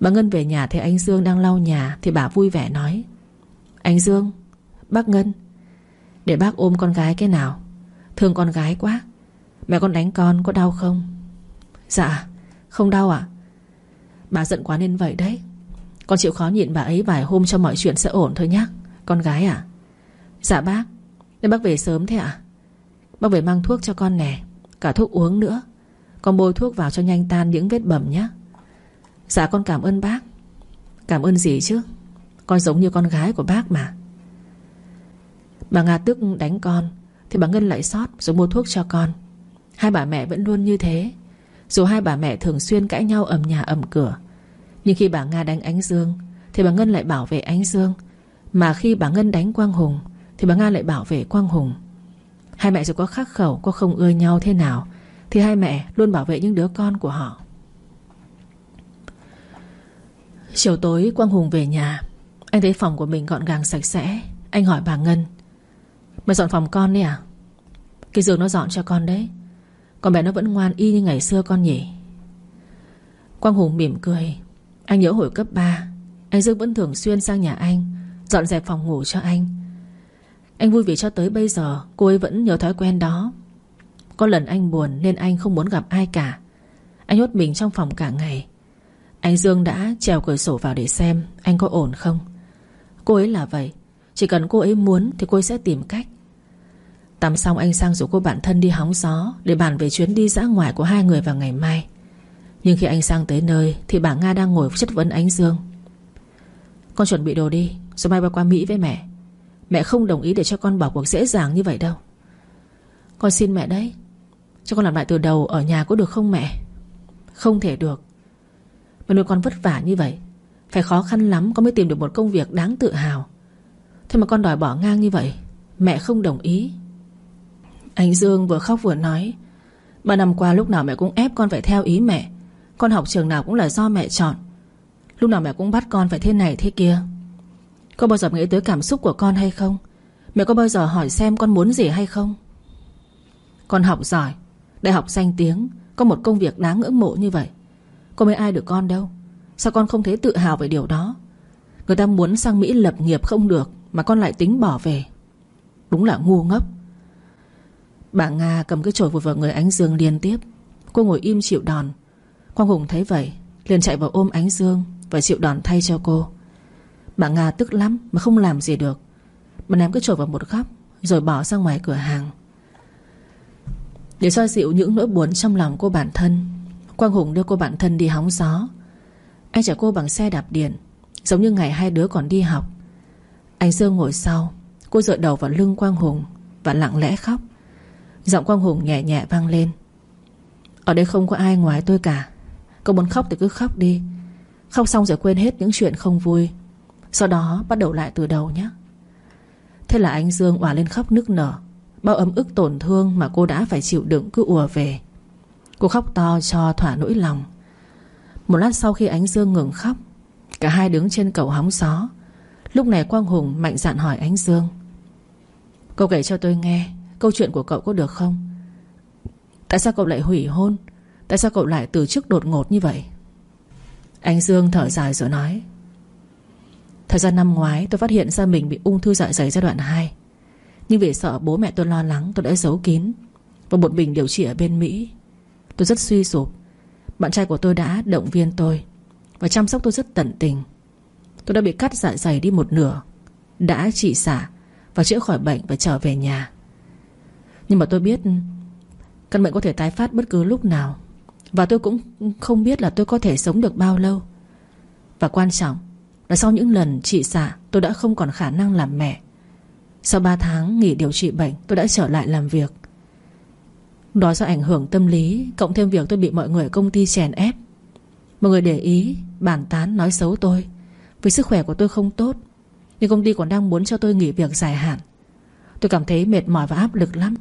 Bà Ngân về nhà thấy anh Dương đang lau nhà Thì bà vui vẻ nói Anh Dương, Bác Ngân, Để bác ôm con gái cái nào? Thương con gái quá. Mẹ con đánh con có đau không? Dạ không đau ạ. Bà giận quá nên vậy đấy. Con chịu khó nhịn bà ấy vài hôm cho mọi chuyện sẽ ổn thôi nhé Con gái à? Dạ bác. Nên bác về sớm thế ạ. À? Bác về mang thuốc cho con nè. Cả thuốc uống nữa. Con bôi thuốc vào cho nhanh tan những vết bầm nhé Dạ con cảm ơn bác. Cảm ơn gì chứ? Con giống như con gái của bác mà. Bà Nga tức đánh con. Thì bà Ngân lại sót rồi mua thuốc cho con. Hai bà mẹ vẫn luôn như thế. Dù hai bà mẹ thường xuyên cãi nhau ầm nhà ầm cửa nhưng khi bà Nga đánh Ánh Dương, Thì bà Ngân lại bảo vệ Ánh Dương. Mà khi bà Ngân đánh Quang Hùng, Thì bà Nga lại bảo vệ Quang Hùng. Hai mẹ dù có khắc khẩu, Có không ưa nhau thế nào, Thì hai mẹ luôn bảo vệ những đứa con của họ. Chiều tối, Quang Hùng về nhà. Anh thấy phòng của mình gọn gàng sạch sẽ. Anh hỏi bà Ngân Mày dọn phòng con đi à Cái giường nó dọn cho con đấy. Còn bé nó vẫn ngoan y như ngày xưa con nhỉ. Quang Hùng mỉm cười. Anh nhớ hồi cấp 3 Anh Dương vẫn thường xuyên sang nhà anh, Dọn dẹp phòng ngủ cho anh. Anh vui vì cho tới bây giờ, Cô ấy vẫn nhớ thói quen đó. Có lần anh buồn nên anh không muốn gặp ai cả. Anh nhốt mình trong phòng cả ngày. Anh Dương đã trèo cửa sổ vào để xem Anh có ổn không. Cô ấy là vậy, Chỉ cần cô ấy muốn thì cô ấy sẽ tìm cách. Tắm xong anh sang rủ cô bạn thân đi hóng gió Để bàn về chuyến đi dã ngoại của hai người vào ngày mai. Nhưng khi anh sang tới nơi, Thì bà Nga đang ngồi chất vấn ánh Dương. Con chuẩn bị đồ đi, Rồi mai bà qua Mỹ với mẹ. Mẹ không đồng ý để cho con bỏ cuộc dễ dàng như vậy đâu. Con xin mẹ đấy. Cho con làm lại từ đầu, ở nhà có được không mẹ? Không thể được. Mà nuôi con vất vả như vậy. Phải khó khăn lắm con mới tìm được một công việc đáng tự hào. Thế mà con đòi bỏ ngang như vậy, Mẹ không đồng ý. Anh Dương vừa khóc vừa nói, Ba năm qua lúc nào mẹ cũng ép con phải theo ý mẹ. Con học trường nào cũng là do mẹ chọn. Lúc nào mẹ cũng bắt con phải thế này thế kia. Có bao giờ nghĩ tới cảm xúc của con hay không? Mẹ có bao giờ hỏi xem con muốn gì hay không? Con học giỏi, Đại học danh tiếng, Có một công việc đáng ngưỡng mộ như vậy. Có mấy ai được con đâu? Sao con không thấy tự hào về điều đó? Người ta muốn sang Mỹ lập nghiệp không được Mà con lại tính bỏ về. Đúng là ngu ngốc. Bà Nga cầm cái chổi vụt vào người Ánh Dương liên tiếp. Cô ngồi im chịu đòn. Quang Hùng thấy vậy, liền chạy vào ôm Ánh Dương Và chịu đòn thay cho cô. Bà Nga tức lắm mà không làm gì được. Bà ném cái chổi vào một góc, Rồi bỏ ra ngoài cửa hàng. Để xoa dịu những nỗi buồn trong lòng cô bản thân, Quang Hùng đưa cô bản thân đi hóng gió. Anh chở cô bằng xe đạp điện, Giống như ngày hai đứa còn đi học. Anh Dương ngồi sau, Cô dựa đầu vào lưng Quang Hùng Và lặng lẽ khóc. Giọng Quang Hùng nhẹ nhẹ vang lên. Ở đây không có ai ngoài tôi cả. Cậu muốn khóc thì cứ khóc đi. Khóc xong rồi quên hết những chuyện không vui. Sau đó bắt đầu lại từ đầu nhé. Thế là anh Dương òa lên khóc nức nở, Bao ấm ức tổn thương Mà cô đã phải chịu đựng cứ ùa về. Cô khóc to cho thỏa nỗi lòng. Một lát sau khi ánh Dương ngừng khóc, Cả hai đứng trên cầu hóng gió. Lúc này Quang Hùng mạnh dạn hỏi ánh Dương, Cậu kể cho tôi nghe, Câu chuyện của cậu có được không? Tại sao cậu lại hủy hôn? Tại sao cậu lại từ chức đột ngột như vậy? Anh Dương thở dài rồi nói. Thời gian năm ngoái, tôi phát hiện ra mình bị ung thư dạ dày giai đoạn 2 Nhưng vì sợ bố mẹ tôi lo lắng, tôi đã giấu kín Và một mình điều trị ở bên Mỹ. Tôi rất suy sụp. Bạn trai của tôi đã động viên tôi Và chăm sóc tôi rất tận tình. Tôi đã bị cắt dạ dày đi một nửa, Đã trị xả Và chữa khỏi bệnh và trở về nhà. Nhưng mà tôi biết Căn bệnh có thể tái phát bất cứ lúc nào. Và tôi cũng không biết là tôi có thể sống được bao lâu. Và quan trọng Là sau những lần trị xạ, Tôi đã không còn khả năng làm mẹ. Sau 3 tháng nghỉ điều trị bệnh, Tôi đã trở lại làm việc. Đó do ảnh hưởng tâm lý, Cộng thêm việc tôi bị mọi người ở công ty chèn ép. Mọi người để ý, Bàn tán, nói xấu tôi. Vì sức khỏe của tôi không tốt, Nhưng công ty còn đang muốn cho tôi nghỉ việc dài hạn. Tôi cảm thấy mệt mỏi và áp lực lắm.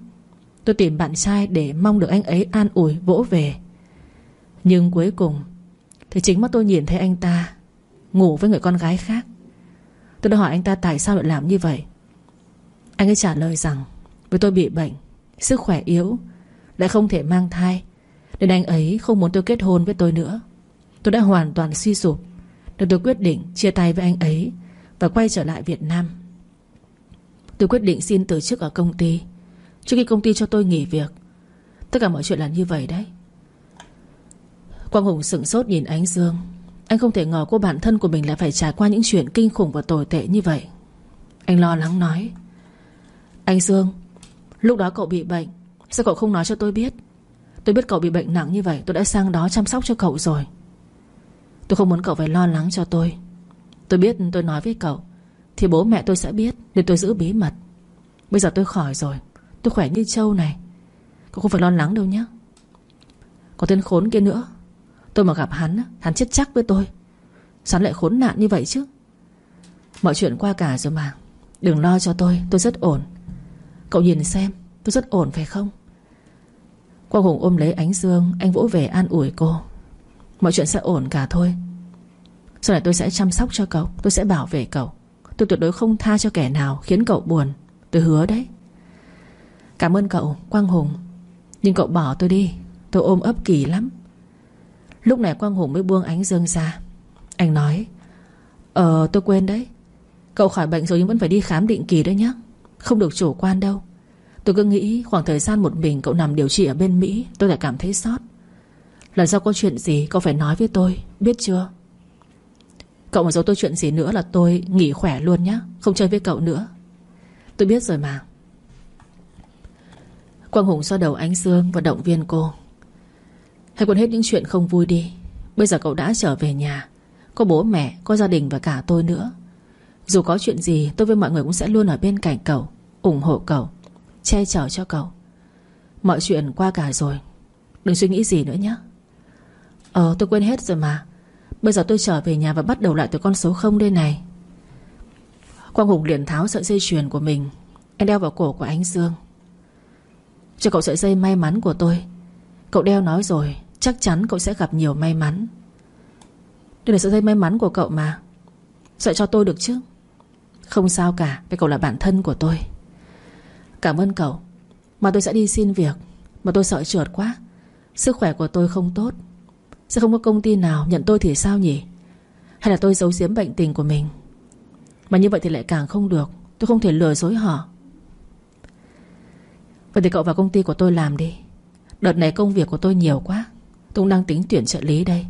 Tôi tìm bạn trai để mong được anh ấy an ủi, vỗ về. Nhưng cuối cùng, Thì chính mắt tôi nhìn thấy anh ta Ngủ với người con gái khác. Tôi đã hỏi anh ta tại sao lại làm như vậy. Anh ấy trả lời rằng với tôi bị bệnh, Sức khỏe yếu, Lại không thể mang thai, Nên anh ấy không muốn tôi kết hôn với tôi nữa. Tôi đã hoàn toàn suy sụp, Nên tôi quyết định chia tay với anh ấy Và quay trở lại Việt Nam. Tôi quyết định xin từ chức ở công ty. Trước khi công ty cho tôi nghỉ việc, Tất cả mọi chuyện là như vậy đấy. Quang Hùng sửng sốt nhìn Ánh Dương. Anh không thể ngờ cô bản thân của mình Lại phải trải qua những chuyện kinh khủng và tồi tệ như vậy. Anh lo lắng nói, Anh Dương, Lúc đó cậu bị bệnh, Sao cậu không nói cho tôi biết? Tôi biết cậu bị bệnh nặng như vậy, Tôi đã sang đó chăm sóc cho cậu rồi. Tôi không muốn cậu phải lo lắng cho tôi. Tôi biết tôi nói với cậu, Thì bố mẹ tôi sẽ biết, Nên tôi giữ bí mật. Bây giờ tôi khỏi rồi, Tôi khỏe như trâu này. Cậu không phải lo lắng đâu nhé Có tên khốn kia nữa. Tôi mà gặp hắn Hắn chết chắc với tôi. Sao lại khốn nạn như vậy chứ? Mọi chuyện qua cả rồi mà. Đừng lo cho tôi Tôi rất ổn. Cậu nhìn xem, Tôi rất ổn phải không? Quang Hùng ôm lấy ánh dương, Anh vỗ về an ủi cô. Mọi chuyện sẽ ổn cả thôi. Sau này tôi sẽ chăm sóc cho cậu, Tôi sẽ bảo vệ cậu. Tôi tuyệt đối không tha cho kẻ nào khiến cậu buồn. Tôi hứa đấy. Cảm ơn cậu, Quang Hùng. Nhưng cậu bỏ tôi đi, Tôi ôm ấp kỳ lắm. Lúc này Quang Hùng mới buông ánh dương ra. Anh nói Ờ tôi quên đấy. Cậu khỏi bệnh rồi nhưng vẫn phải đi khám định kỳ đấy nhé Không được chủ quan đâu. Tôi cứ nghĩ khoảng thời gian một mình cậu nằm điều trị ở bên Mỹ, Tôi lại cảm thấy sót. Lần sau có chuyện gì cậu phải nói với tôi, Biết chưa? Cậu mà giấu tôi chuyện gì nữa là tôi nghỉ khỏe luôn nhé Không chơi với cậu nữa. Tôi biết rồi mà. Quang Hùng xoa đầu ánh dương và động viên cô. Hãy quên hết những chuyện không vui đi. Bây giờ cậu đã trở về nhà. Có bố mẹ, có gia đình và cả tôi nữa. Dù có chuyện gì tôi với mọi người cũng sẽ luôn ở bên cạnh cậu ủng hộ cậu Che chở cho cậu. Mọi chuyện qua cả rồi. Đừng suy nghĩ gì nữa nhé. Ờ tôi quên hết rồi mà. Bây giờ tôi trở về nhà và bắt đầu lại từ con số 0 đây này. Quang Hùng liền tháo sợi dây chuyền của mình Anh đeo vào cổ của anh Dương. Cho cậu sợi dây may mắn của tôi. Cậu đeo nói rồi Chắc chắn cậu sẽ gặp nhiều may mắn. Đây là sợi dây may mắn của cậu mà. Sợi cho tôi được chứ? Không sao cả, Vì cậu là bạn thân của tôi. Cảm ơn cậu, Mà tôi sẽ đi xin việc. Mà tôi sợ trượt quá. Sức khỏe của tôi không tốt. Sẽ không có công ty nào nhận tôi thì sao nhỉ? Hay là tôi giấu giếm bệnh tình của mình? Mà như vậy thì lại càng không được. Tôi không thể lừa dối họ. Vậy thì cậu vào công ty của tôi làm đi. Đợt này công việc của tôi nhiều quá. Tôi cũng đang tính tuyển trợ lý đây.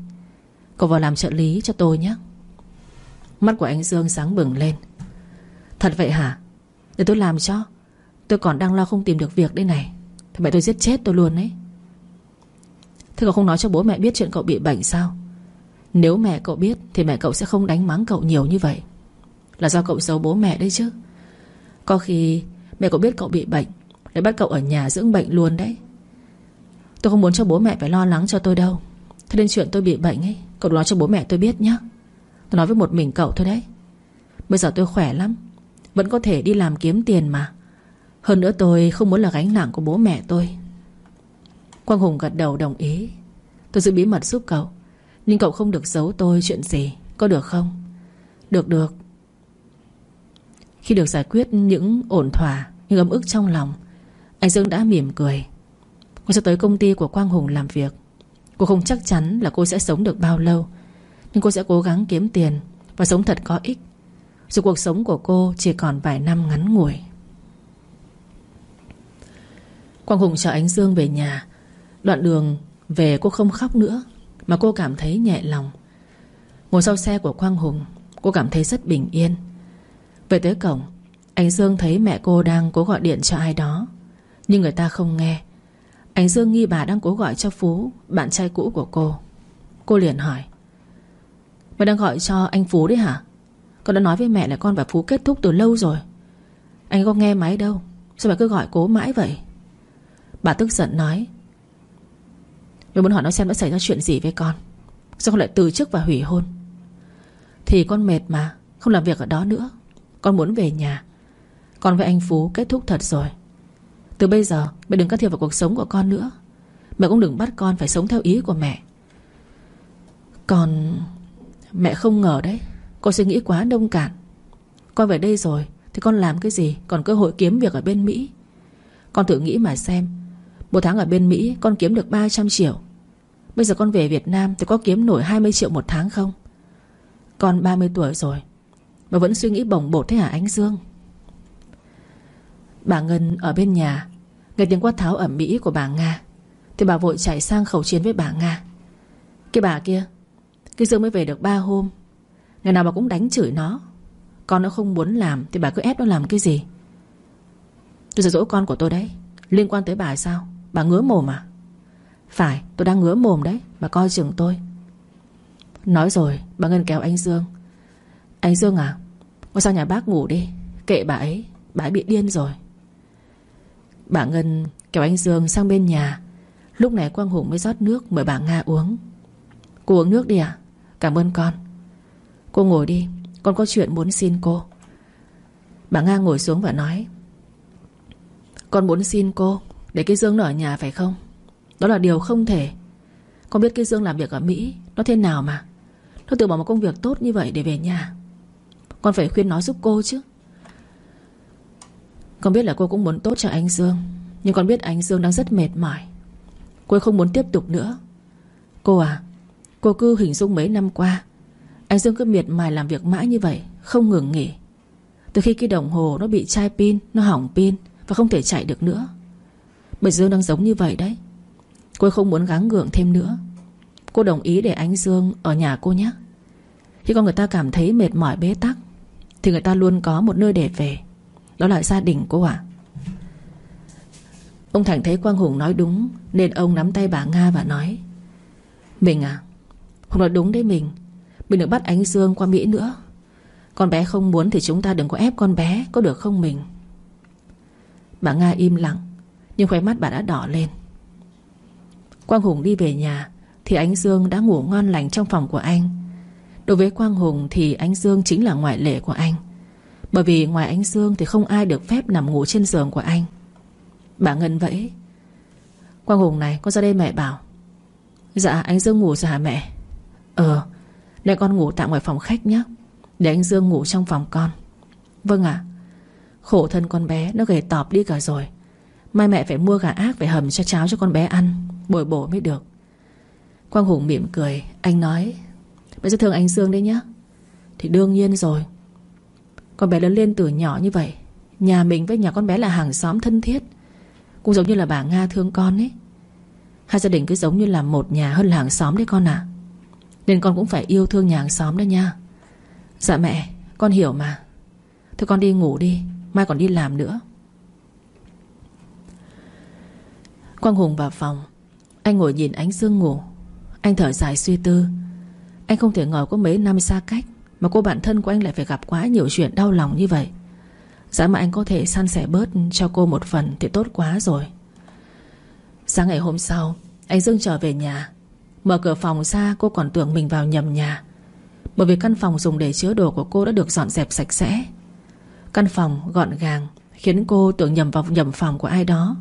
Cậu vào làm trợ lý cho tôi nhé. Mắt của anh Dương sáng bừng lên. Thật vậy hả? Để tôi làm cho. Tôi còn đang lo không tìm được việc đây này. Thì mẹ tôi giết chết tôi luôn đấy Thế cậu không nói cho bố mẹ biết chuyện cậu bị bệnh sao? Nếu mẹ cậu biết, Thì mẹ cậu sẽ không đánh mắng cậu nhiều như vậy. Là do cậu giấu bố mẹ đấy chứ. Có khi mẹ cậu biết cậu bị bệnh Để bắt cậu ở nhà dưỡng bệnh luôn đấy. Tôi không muốn cho bố mẹ phải lo lắng cho tôi đâu. Thế nên chuyện tôi bị bệnh ấy, Cậu nói cho bố mẹ tôi biết nhé Tôi nói với một mình cậu thôi đấy. Bây giờ tôi khỏe lắm, Vẫn có thể đi làm kiếm tiền mà. Hơn nữa tôi không muốn là gánh nặng của bố mẹ tôi. Quang Hùng gật đầu đồng ý. Tôi giữ bí mật giúp cậu, Nhưng cậu không được giấu tôi chuyện gì, Có được không? Được được. Khi được giải quyết những ổn thỏa, những ấm ức trong lòng, Anh Dương đã mỉm cười. Cô sẽ tới công ty của Quang Hùng làm việc. Cô không chắc chắn là cô sẽ sống được bao lâu, Nhưng cô sẽ cố gắng kiếm tiền Và sống thật có ích. Dù cuộc sống của cô chỉ còn vài năm ngắn ngủi. Quang Hùng chờ ánh Dương về nhà. Đoạn đường về cô không khóc nữa, Mà cô cảm thấy nhẹ lòng. Ngồi sau xe của Quang Hùng, Cô cảm thấy rất bình yên. Về tới cổng Anh Dương thấy mẹ cô đang cố gọi điện cho ai đó, Nhưng người ta không nghe. Anh Dương nghi bà đang cố gọi cho Phú, Bạn trai cũ của cô. Cô liền hỏi, Mày đang gọi cho anh Phú đấy hả? Con đã nói với mẹ là con và Phú kết thúc từ lâu rồi. Anh có nghe máy đâu? Sao mày cứ gọi cố mãi vậy? Bà tức giận nói, Mày muốn hỏi nó xem đã xảy ra chuyện gì với con? Sao con lại từ chức và hủy hôn? Thì con mệt mà, Không làm việc ở đó nữa. Con muốn về nhà. Con với anh Phú kết thúc thật rồi. Từ bây giờ, mẹ đừng can thiệp vào cuộc sống của con nữa. Mẹ cũng đừng bắt con phải sống theo ý của mẹ. Còn Mẹ không ngờ đấy Con suy nghĩ quá đông cạn. Con về đây rồi, Thì con làm cái gì? Còn cơ hội kiếm việc ở bên Mỹ. Con thử nghĩ mà xem. Một tháng ở bên Mỹ, con kiếm được 300 triệu. Bây giờ con về Việt Nam Thì có kiếm nổi 20 triệu một tháng không? Con 30 tuổi rồi, Mà vẫn suy nghĩ bồng bột thế hả Ánh Dương? Bà Ngân ở bên nhà. Nghe tiếng quát tháo ở Mỹ của bà Nga. Thì bà vội chạy sang khẩu chiến với bà Nga. Cái bà kia, Cái Dương mới về được 3 hôm. Ngày nào bà cũng đánh chửi nó. Con nó không muốn làm Thì bà cứ ép nó làm cái gì? Tôi sẽ dỗ con của tôi đấy. Liên quan tới bà sao? Bà ngứa mồm à? Phải, tôi đang ngứa mồm đấy. Bà coi chừng tôi. Nói rồi, bà Ngân kéo anh Dương. Anh Dương à Con sang nhà bác ngủ đi. Kệ bà ấy Bà ấy bị điên rồi. Bà Ngân kéo anh Dương sang bên nhà. Lúc này Quang Hùng mới rót nước Mời bà Nga uống. Cô uống nước đi à Cảm ơn con. Cô ngồi đi. Con có chuyện muốn xin cô. Bà Nga ngồi xuống và nói, Con muốn xin cô để cái Dương nó ở nhà phải không? Đó là điều không thể. Con biết cái Dương làm việc ở Mỹ, Nó thế nào mà? Nó từ bỏ một công việc tốt như vậy để về nhà. Con phải khuyên nó giúp cô chứ. Con biết là cô cũng muốn tốt cho anh Dương, Nhưng con biết anh Dương đang rất mệt mỏi. Cô không muốn tiếp tục nữa. Cô à Cô cứ hình dung mấy năm qua, Anh Dương cứ miệt mài làm việc mãi như vậy, Không ngừng nghỉ. Từ khi cái đồng hồ nó bị chai pin, Nó hỏng pin Và không thể chạy được nữa. Bởi Dương đang giống như vậy đấy. Cô không muốn gắng gượng thêm nữa. Cô đồng ý để anh Dương ở nhà cô nhé. Khi con người ta cảm thấy mệt mỏi bế tắc, Thì người ta luôn có một nơi để về. Đó là gia đình cô ạ. Ông Thành thấy Quang Hùng nói đúng, Nên ông nắm tay bà Nga và nói, Mình à Hùng nói đúng đấy mình. Mình đừng bắt ánh Dương qua Mỹ nữa. Con bé không muốn thì chúng ta đừng có ép con bé, Có được không mình? Bà Nga im lặng, nhưng khóe mắt bà đã đỏ lên. Quang Hùng đi về nhà Thì Ánh Dương đã ngủ ngon lành trong phòng của anh. Đối với Quang Hùng Thì Ánh Dương chính là ngoại lệ của anh. Bởi vì ngoài anh Dương Thì không ai được phép nằm ngủ trên giường của anh. Bà Ngân vẫy. Quang Hùng này, con ra đây mẹ bảo. Dạ anh Dương ngủ rồi hả mẹ? Ờ Để con ngủ tạm ngoài phòng khách nhé. Để anh Dương ngủ trong phòng con. Vâng ạ. Khổ thân con bé, nó gầy tọp đi cả rồi. Mai mẹ phải mua gà ác về hầm cho cháo cho con bé ăn, Bồi bổ mới được. Quang Hùng mỉm cười. Anh nói, Mẹ sẽ thương anh Dương đấy nhá Thì đương nhiên rồi con bé lớn lên từ nhỏ như vậy, Nhà mình với nhà con bé là hàng xóm thân thiết. Cũng giống như là bà Nga thương con ấy. Hai gia đình cứ giống như là một nhà hơn là hàng xóm đấy con à Nên con cũng phải yêu thương nhà hàng xóm đó nha. Dạ mẹ, Con hiểu mà. Thôi con đi ngủ đi, Mai còn đi làm nữa. Quang Hùng vào phòng. Anh ngồi nhìn ánh dương ngủ. Anh thở dài suy tư. Anh không thể ngờ có mấy năm xa cách. Mà cô bạn thân của anh lại phải gặp quá nhiều chuyện đau lòng như vậy. Giá mà anh có thể san sẻ bớt cho cô một phần Thì tốt quá rồi. Sáng ngày hôm sau, Anh Dương trở về nhà. Mở cửa phòng ra, cô còn tưởng mình vào nhầm nhà. Bởi vì căn phòng dùng để chứa đồ của cô đã được dọn dẹp sạch sẽ. Căn phòng gọn gàng, Khiến cô tưởng nhầm vào nhầm phòng của ai đó.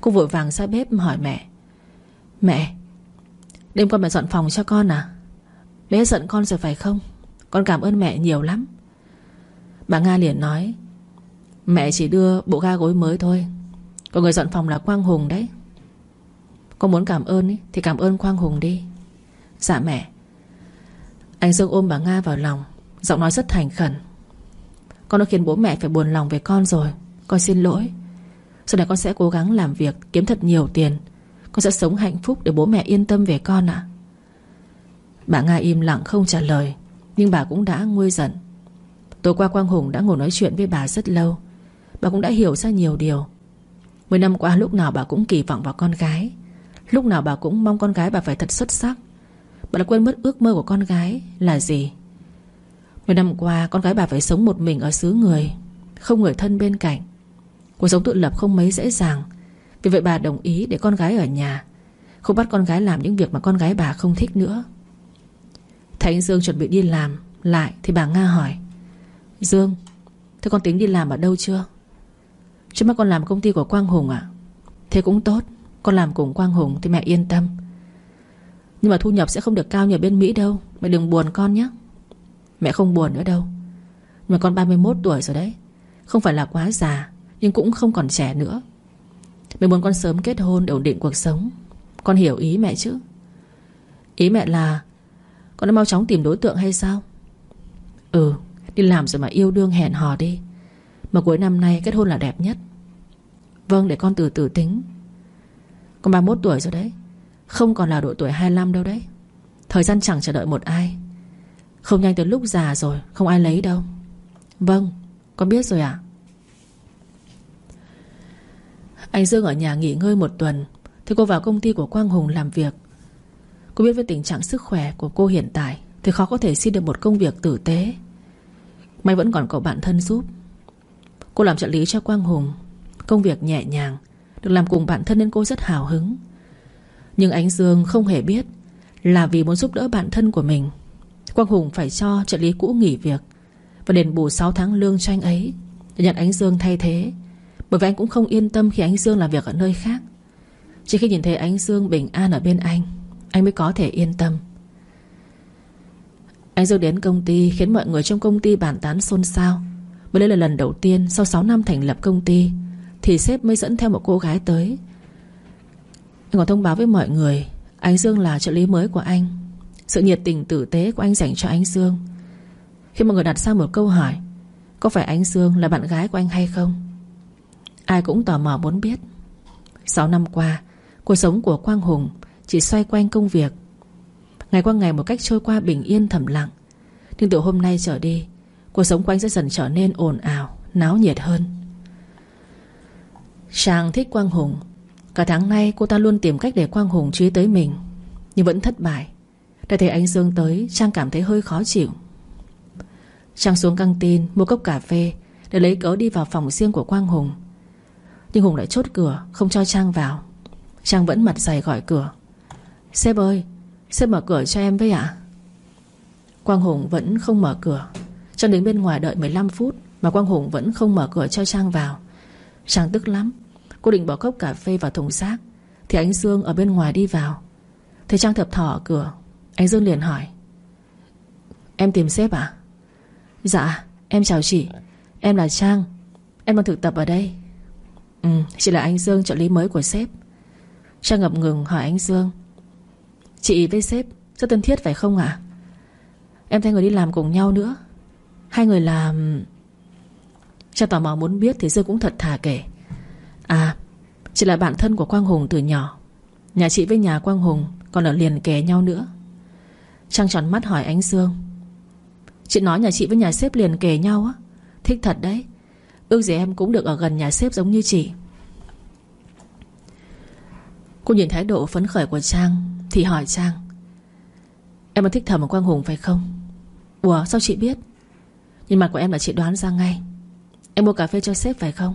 Cô vội vàng ra bếp hỏi mẹ. Mẹ, Đêm qua mẹ dọn phòng cho con à? Bé giận con rồi phải không? Con cảm ơn mẹ nhiều lắm. Bà Nga liền nói Mẹ chỉ đưa bộ ga gối mới thôi. Còn người dọn phòng là Quang Hùng đấy. Con muốn cảm ơn ý, Thì cảm ơn Quang Hùng đi. Dạ mẹ. Anh Dương ôm bà Nga vào lòng Giọng nói rất thành khẩn. Con đã khiến bố mẹ phải buồn lòng về con rồi. Con xin lỗi. Sau này con sẽ cố gắng làm việc Kiếm thật nhiều tiền. Con sẽ sống hạnh phúc để bố mẹ yên tâm về con ạ. Bà Nga im lặng không trả lời. Nhưng bà cũng đã nguôi giận. Tối qua Quang Hùng đã ngồi nói chuyện với bà rất lâu. Bà cũng đã hiểu ra nhiều điều. Mười năm qua lúc nào bà cũng kỳ vọng vào con gái. Lúc nào bà cũng mong con gái bà phải thật xuất sắc. Bà đã quên mất ước mơ của con gái là gì? Mười năm qua, con gái bà phải sống một mình ở xứ người, Không người thân bên cạnh. Cuộc sống tự lập không mấy dễ dàng. Vì vậy bà đồng ý để con gái ở nhà, Không bắt con gái làm những việc mà con gái bà không thích nữa. Thấy Dương chuẩn bị đi làm Lại thì bà Nga hỏi, Dương, Thế con tính đi làm ở đâu chưa? Trước mắt con làm công ty của Quang Hùng à Thế cũng tốt, Con làm cùng Quang Hùng thì mẹ yên tâm. Nhưng mà thu nhập sẽ không được cao như ở bên Mỹ đâu, Mẹ đừng buồn con nhé. Mẹ không buồn nữa đâu. Nhưng mà con 31 tuổi rồi đấy, Không phải là quá già, Nhưng cũng không còn trẻ nữa. Mẹ muốn con sớm kết hôn để ổn định cuộc sống, Con hiểu ý mẹ chứ. Ý mẹ là con đã mau chóng tìm đối tượng hay sao? Ừ Đi làm rồi mà yêu đương hẹn hò đi. Mà cuối năm nay kết hôn là đẹp nhất. Vâng để con từ từ tính. Con 31 tuổi rồi đấy. Không còn là độ tuổi 25 đâu đấy. Thời gian chẳng chờ đợi một ai. Không nhanh tới lúc già rồi, Không ai lấy đâu. Vâng con biết rồi ạ. Anh Dương ở nhà nghỉ ngơi một tuần. Thì cô vào công ty của Quang Hùng làm việc. Cô biết với tình trạng sức khỏe của cô hiện tại Thì khó có thể xin được một công việc tử tế. May vẫn còn cậu bạn thân giúp. Cô làm trợ lý cho Quang Hùng. Công việc nhẹ nhàng, Được làm cùng bạn thân nên cô rất hào hứng. Nhưng Ánh Dương không hề biết Là vì muốn giúp đỡ bạn thân của mình, Quang Hùng phải cho trợ lý cũ nghỉ việc. Và đền bù 6 tháng lương cho anh ấy, Để nhận Ánh Dương thay thế. Bởi vì anh cũng không yên tâm khi Ánh Dương làm việc ở nơi khác. Chỉ khi nhìn thấy Ánh Dương bình an ở bên anh anh mới có thể yên tâm. Anh Dương đến công ty khiến mọi người trong công ty bàn tán xôn xao. Bởi đây là lần đầu tiên sau 6 năm thành lập công ty, Thì sếp mới dẫn theo một cô gái tới. Anh còn thông báo với mọi người, Anh Dương là trợ lý mới của anh. Sự nhiệt tình tử tế của anh dành cho anh Dương. Khi mọi người đặt ra một câu hỏi, Có phải anh Dương là bạn gái của anh hay không? Ai cũng tò mò muốn biết. 6 năm qua, Cuộc sống của Quang Hùng chỉ xoay quanh công việc. Ngày qua ngày một cách trôi qua bình yên thầm lặng. Nhưng từ hôm nay trở đi, Cuộc sống của anh sẽ dần trở nên ồn ào, Náo nhiệt hơn. Chàng thích Quang Hùng. Cả tháng nay, cô ta luôn tìm cách để Quang Hùng chú ý tới mình, Nhưng vẫn thất bại. Đã thấy anh Dương tới Trang cảm thấy hơi khó chịu. Trang xuống căng tin, mua cốc cà phê, Để lấy cớ đi vào phòng riêng của Quang Hùng. Nhưng Hùng lại chốt cửa, Không cho Trang vào. Trang vẫn mặt dày gọi cửa. Sếp ơi, Sếp mở cửa cho em với ạ. Quang Hùng vẫn không mở cửa. Trang đến bên ngoài đợi 15 phút Mà Quang Hùng vẫn không mở cửa cho Trang vào. Trang tức lắm. Cô định bỏ cốc cà phê vào thùng rác Thì anh Dương ở bên ngoài đi vào. Thấy Trang thập thỏ ở cửa, Anh Dương liền hỏi. Em tìm sếp à Dạ em chào chị. Em là Trang. Em đang thực tập ở đây. Ừ Chị là anh Dương, trợ lý mới của sếp. Trang ngập ngừng hỏi anh Dương. Chị với sếp Rất thân thiết phải không ạ? Em thấy người đi làm cùng nhau nữa. Hai người làm, Trang tò mò muốn biết thì Dương cũng thật thà kể. À Chị là bạn thân của Quang Hùng từ nhỏ. Nhà chị với nhà Quang Hùng Còn ở liền kề nhau nữa. Trang tròn mắt hỏi ánh Dương. Chị nói nhà chị với nhà sếp liền kề nhau á. Thích thật đấy. Ước gì em cũng được ở gần nhà sếp giống như chị. Cô nhìn thái độ phấn khởi của Trang. Thì hỏi Trang Em có thích thầm ở Quang Hùng phải không? Ủa, sao chị biết? Nhìn mặt của em là chị đoán ra ngay. Em mua cà phê cho sếp phải không?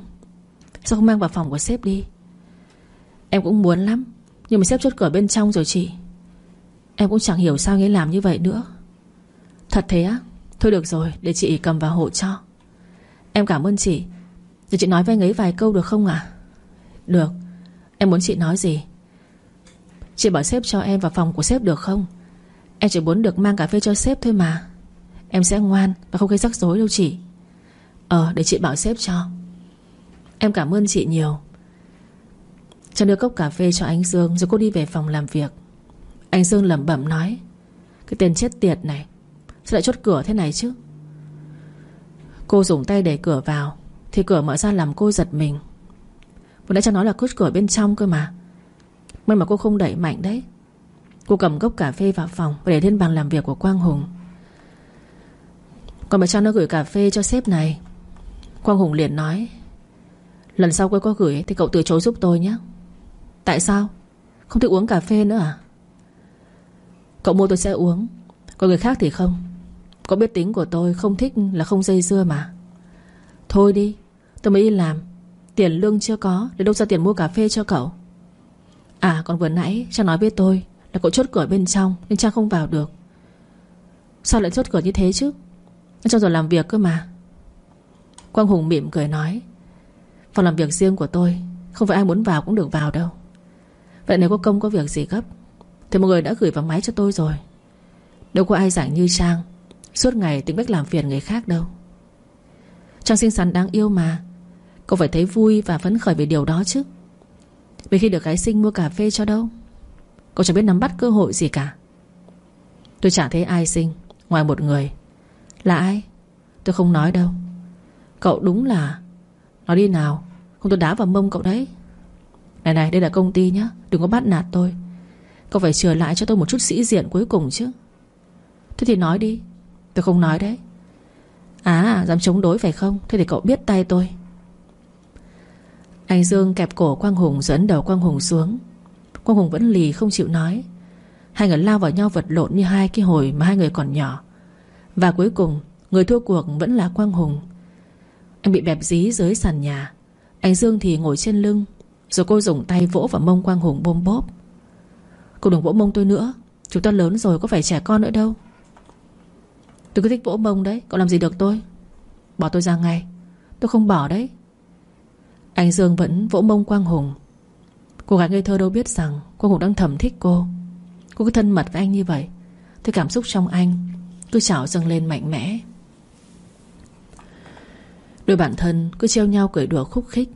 Sao không mang vào phòng của sếp đi? Em cũng muốn lắm, Nhưng mà sếp chốt cửa bên trong rồi chị. Em cũng chẳng hiểu sao nghe làm như vậy nữa. Thật thế á? Thôi được rồi, để chị cầm vào hộ cho. Em cảm ơn chị Giờ chị nói với anh ấy vài câu được không ạ? Được. Em muốn chị nói gì? Chị bảo sếp cho em vào phòng của sếp được không? Em chỉ muốn được mang cà phê cho sếp thôi mà. Em sẽ ngoan Và không gây rắc rối đâu chị. Ờ để chị bảo sếp cho. Em cảm ơn chị nhiều. Cho đưa cốc cà phê cho anh Dương Rồi cô đi về phòng làm việc. Anh Dương lẩm bẩm nói, Cái tên chết tiệt này, Sao lại chốt cửa thế này chứ? Cô dùng tay đẩy cửa vào, Thì cửa mở ra làm cô giật mình. Vừa nãy cho nó là cốt cửa bên trong cơ mà. May mà cô không đẩy mạnh đấy. Cô cầm cốc cà phê vào phòng Và để lên bàn làm việc của Quang Hùng. Còn bà cho nó gửi cà phê cho sếp này. Quang Hùng liền nói, Lần sau cô có gửi Thì cậu từ chối giúp tôi nhé. Tại sao? Không thích uống cà phê nữa à? Cậu mua tôi sẽ uống. Còn người khác thì không. Có biết tính của tôi không thích là không dây dưa mà. Thôi đi, Tôi mới đi làm. Tiền lương chưa có, Để đâu ra tiền mua cà phê cho cậu. À còn vừa nãy Trang nói với tôi Là cậu chốt cửa bên trong Nên Trang không vào được. Sao lại chốt cửa như thế chứ? Trong giờ làm việc cơ mà. Quang Hùng mỉm cười nói, Phòng làm việc riêng của tôi, Không phải ai muốn vào cũng được vào đâu. Vậy nếu có công có việc gì gấp, Thì một người đã gửi vào máy cho tôi rồi. Đâu có ai rảnh như Trang, Suốt ngày tính bách làm phiền người khác đâu. Trang xinh xắn đáng yêu mà. Cậu phải thấy vui và phấn khởi về điều đó chứ. Vì khi được gái sinh mua cà phê cho đâu? Cậu chẳng biết nắm bắt cơ hội gì cả. Tôi chẳng thấy ai sinh Ngoài một người. Là ai? Tôi không nói đâu. Cậu đúng là, Nói đi nào, Không tôi đá vào mông cậu đấy. Này này, đây là công ty nhá, Đừng có bắt nạt tôi. Cậu phải trở lại cho tôi một chút sĩ diện cuối cùng chứ. Thế thì nói đi, Tôi không nói đấy. À dám chống đối phải không? Thế thì cậu biết tay tôi. Anh Dương kẹp cổ Quang Hùng Dẫn đầu Quang Hùng xuống. Quang Hùng vẫn lì không chịu nói. Hai người lao vào nhau vật lộn như hai cái hồi Mà hai người còn nhỏ. Và cuối cùng, người thua cuộc vẫn là Quang Hùng. Anh bị bẹp dí dưới sàn nhà. Anh Dương thì ngồi trên lưng, Rồi cô dùng tay vỗ vào mông Quang Hùng bôm bốp. Cô đừng vỗ mông tôi nữa, Chúng ta lớn rồi, có phải trẻ con nữa đâu. Tôi cứ thích vỗ mông đấy, Cậu làm gì được tôi? Bỏ tôi ra ngay. Tôi không bỏ đấy. Anh Dương vẫn vỗ mông Quang Hùng. Cô gái ngây thơ đâu biết rằng Quang Hùng đang thầm thích cô. Cô cứ thân mật với anh như vậy Thì cảm xúc trong anh Cứ trào dâng lên mạnh mẽ. Đôi bạn thân cứ treo nhau cười đùa khúc khích.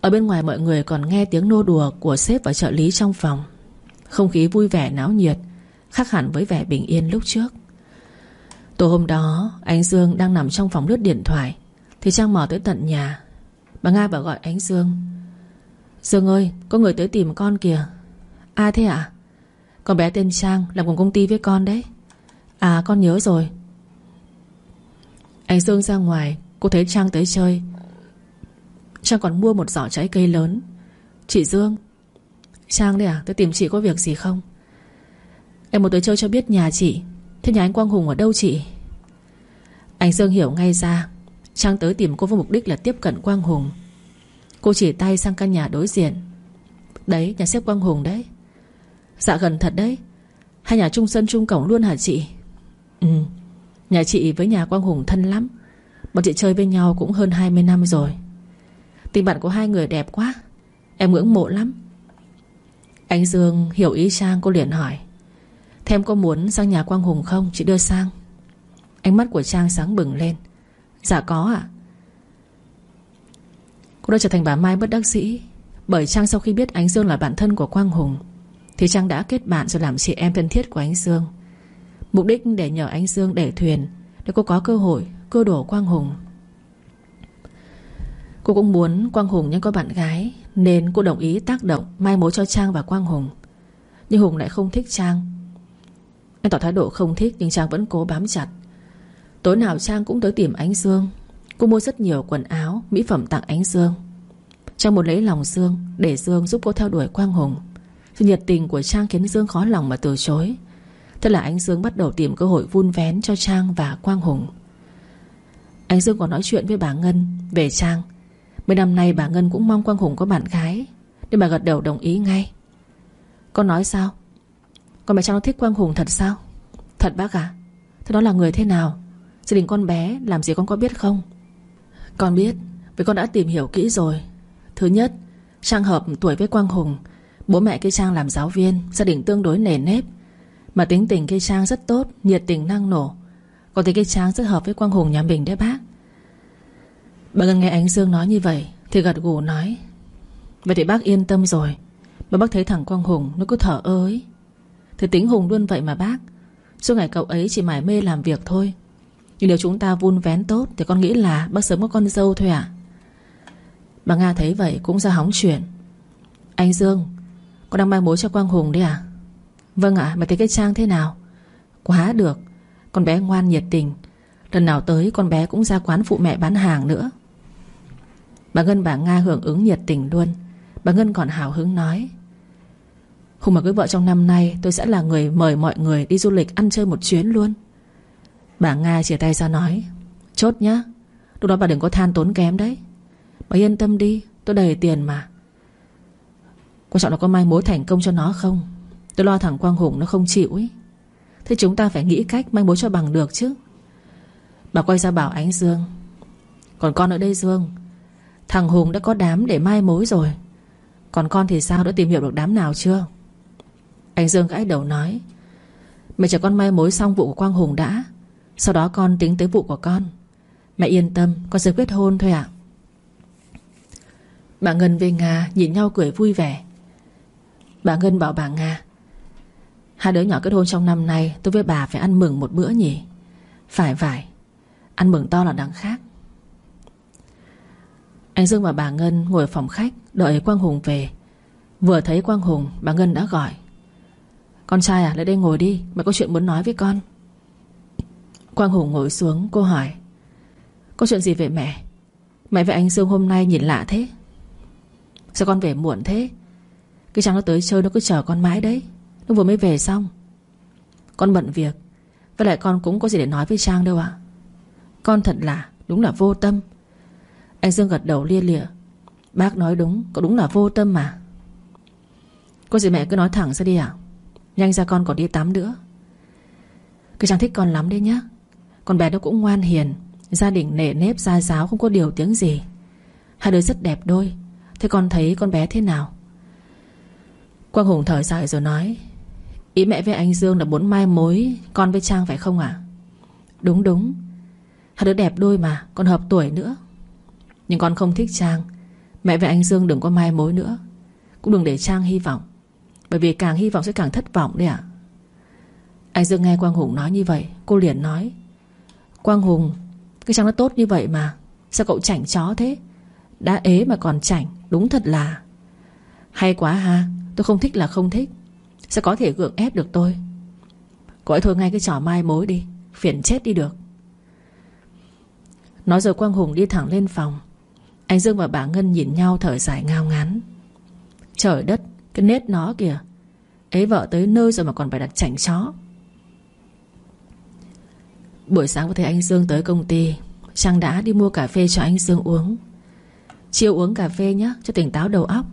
Ở bên ngoài mọi người còn nghe tiếng nô đùa Của sếp và trợ lý trong phòng. Không khí vui vẻ náo nhiệt, Khác hẳn với vẻ bình yên lúc trước. Tối hôm đó, Anh Dương đang nằm trong phòng lướt điện thoại, Thì Trang mở tới tận nhà. Bà Nga bảo gọi ánh Dương. Dương ơi, có người tới tìm con kìa. Ai thế ạ? Con bé tên Trang làm cùng công ty với con đấy. À con nhớ rồi. Anh Dương ra ngoài, Cô thấy Trang tới chơi. Trang còn mua một giỏ trái cây lớn. Chị Dương, Trang đây à tôi tìm chị có việc gì không? Em muốn tới chơi cho biết nhà chị. Thế nhà anh Quang Hùng ở đâu chị? Anh Dương hiểu ngay ra. Trang tới tìm cô với mục đích là tiếp cận Quang Hùng. Cô chỉ tay sang căn nhà đối diện. Đấy, nhà xếp Quang Hùng đấy. Dạ gần thật đấy. Hai nhà chung sân chung cổng luôn hả chị? Ừ. Nhà chị với nhà Quang Hùng thân lắm. Bọn chị chơi với nhau cũng hơn 20 năm rồi. Tình bạn của hai người đẹp quá. Em ngưỡng mộ lắm. Anh Dương hiểu ý Trang, cô liền hỏi. Thêm có muốn sang nhà Quang Hùng không? Chị đưa sang. Ánh mắt của Trang sáng bừng lên. Dạ có ạ. Cô đã trở thành bà Mai bất đắc dĩ, Bởi Trang sau khi biết Ánh Dương là bạn thân của Quang Hùng, Thì Trang đã kết bạn rồi làm chị em thân thiết của Ánh Dương? Mục đích để nhờ Ánh Dương để thuyền, Để cô có cơ hội cưa đổ Quang Hùng. Cô cũng muốn Quang Hùng nhưng có bạn gái, Nên cô đồng ý tác động, Mai mối cho Trang và Quang Hùng. Nhưng Hùng lại không thích Trang. Anh tỏ thái độ không thích, Nhưng Trang vẫn cố bám chặt. Tối nào Trang cũng tới tìm Ánh Dương. Cô mua rất nhiều quần áo, Mỹ phẩm tặng Ánh Dương. Trang muốn lấy lòng Dương, Để Dương giúp cô theo đuổi Quang Hùng. Sự nhiệt tình của Trang khiến Dương khó lòng mà từ chối. Thế là Ánh Dương bắt đầu tìm cơ hội vun vén cho Trang và Quang Hùng. Ánh Dương còn nói chuyện với bà Ngân Về Trang. Mấy năm nay bà Ngân cũng mong Quang Hùng có bạn gái Nên bà gật đầu đồng ý ngay. Con nói sao? Con mẹ Trang nó thích Quang Hùng thật sao? Thật bác à Thế đó là người thế nào? Gia đình con bé làm gì con có biết không? Con biết, Vì con đã tìm hiểu kỹ rồi. Thứ nhất, Trang hợp tuổi với Quang Hùng. Bố mẹ cây Trang làm giáo viên, Gia đình tương đối nề nếp. Mà tính tình cây Trang rất tốt, Nhiệt tình năng nổ. Còn thấy cây Trang rất hợp với Quang Hùng nhà mình đấy bác. Bà Ngân nghe Ánh Dương nói như vậy, Thì gật gù nói, Vậy thì bác yên tâm rồi. Mà bác thấy thằng Quang Hùng nó cứ thở ơ ấy. Thì tính Hùng luôn vậy mà bác. Suốt ngày cậu ấy chỉ mải mê làm việc thôi. Nhưng nếu chúng ta vun vén tốt Thì con nghĩ là bác sớm có con dâu thôi ạ. Bà Nga thấy vậy cũng ra hóng chuyện. Anh Dương, Con đang mang mối cho Quang Hùng đấy à Vâng ạ Mà thấy cái trang thế nào? Quá được, Con bé ngoan nhiệt tình. Lần nào tới con bé cũng ra quán phụ mẹ bán hàng nữa. Bà Ngân bà Nga hưởng ứng nhiệt tình luôn. Bà Ngân còn hào hứng nói Hùng mà cưới vợ trong năm nay, Tôi sẽ là người mời mọi người đi du lịch ăn chơi một chuyến luôn. Bà Nga chia tay ra nói, Chốt nhá, Lúc đó bà đừng có than tốn kém đấy. Bà yên tâm đi, Tôi đầy tiền mà. Quan trọng là có mai mối thành công cho nó không? Tôi lo thằng Quang Hùng nó không chịu ấy. Thế chúng ta phải nghĩ cách mai mối cho bằng được chứ. Bà quay ra bảo Ánh Dương, Còn con ở đây Dương, Thằng Hùng đã có đám để mai mối rồi. Còn con thì sao, đã tìm hiểu được đám nào chưa? Anh Dương gãi đầu nói, Mẹ chờ con mai mối xong vụ của Quang Hùng đã. Sau đó con tính tới vụ của con. Mẹ yên tâm, Con sẽ quyết hôn thôi ạ. Bà Ngân về Nga, nhìn nhau cười vui vẻ. Bà Ngân bảo bà Nga, Hai đứa nhỏ kết hôn trong năm nay, Tôi với bà phải ăn mừng một bữa nhỉ? Phải phải. Ăn mừng to là đằng khác. Anh Dương và bà Ngân ngồi ở phòng khách, Đợi Quang Hùng về. Vừa thấy Quang Hùng, bà Ngân đã gọi, Con trai à lại đây ngồi đi Mẹ có chuyện muốn nói với con. Quang Hùng ngồi xuống, cô hỏi. Có chuyện gì về mẹ? Mẹ với anh Dương hôm nay nhìn lạ thế. Sao con về muộn thế? Cái trang nó tới chơi nó cứ chờ con mãi đấy. Nó vừa mới về xong. Con bận việc. Với lại con cũng có gì để nói với Trang đâu ạ. Con thật là, Đúng là vô tâm. Anh Dương gật đầu lia lịa. Bác nói đúng, Có đúng là vô tâm mà. Có gì mẹ cứ nói thẳng ra đi à Nhanh ra con còn đi tắm nữa. Cái Trang thích con lắm đấy nhá. Con bé nó cũng ngoan hiền. Gia đình nể nếp, gia giáo, không có điều tiếng gì. Hai đứa rất đẹp đôi. Thế con thấy con bé thế nào? Quang Hùng thở dài rồi nói, Ý mẹ với anh Dương là muốn mai mối, Con với Trang phải không ạ? À? Đúng đúng. Hai đứa đẹp đôi mà Còn hợp tuổi nữa. Nhưng con không thích Trang. Mẹ với anh Dương đừng có mai mối nữa. Cũng đừng để Trang hy vọng. Bởi vì càng hy vọng sẽ càng thất vọng đấy ạ. Anh Dương nghe Quang Hùng nói như vậy, Cô liền nói Quang Hùng, Cái Trang nó tốt như vậy mà, Sao cậu chảnh chó thế? Đã ế mà còn chảnh, Đúng thật là. Hay quá ha, Tôi không thích là không thích. Sẽ có thể gượng ép được tôi? Cậu ấy thôi ngay cái trò mai mối đi, Phiền chết đi được. Nói rồi Quang Hùng đi thẳng lên phòng. Anh Dương và bà Ngân nhìn nhau thở dài ngao ngán. Trời đất, Cái nết nó kìa. Ấy vợ tới nơi rồi mà còn phải đặt chảnh chó. Buổi sáng có thấy anh Dương tới công ty. Trang đã đi mua cà phê cho anh Dương uống. Chiều uống cà phê nhé Cho tỉnh táo đầu óc.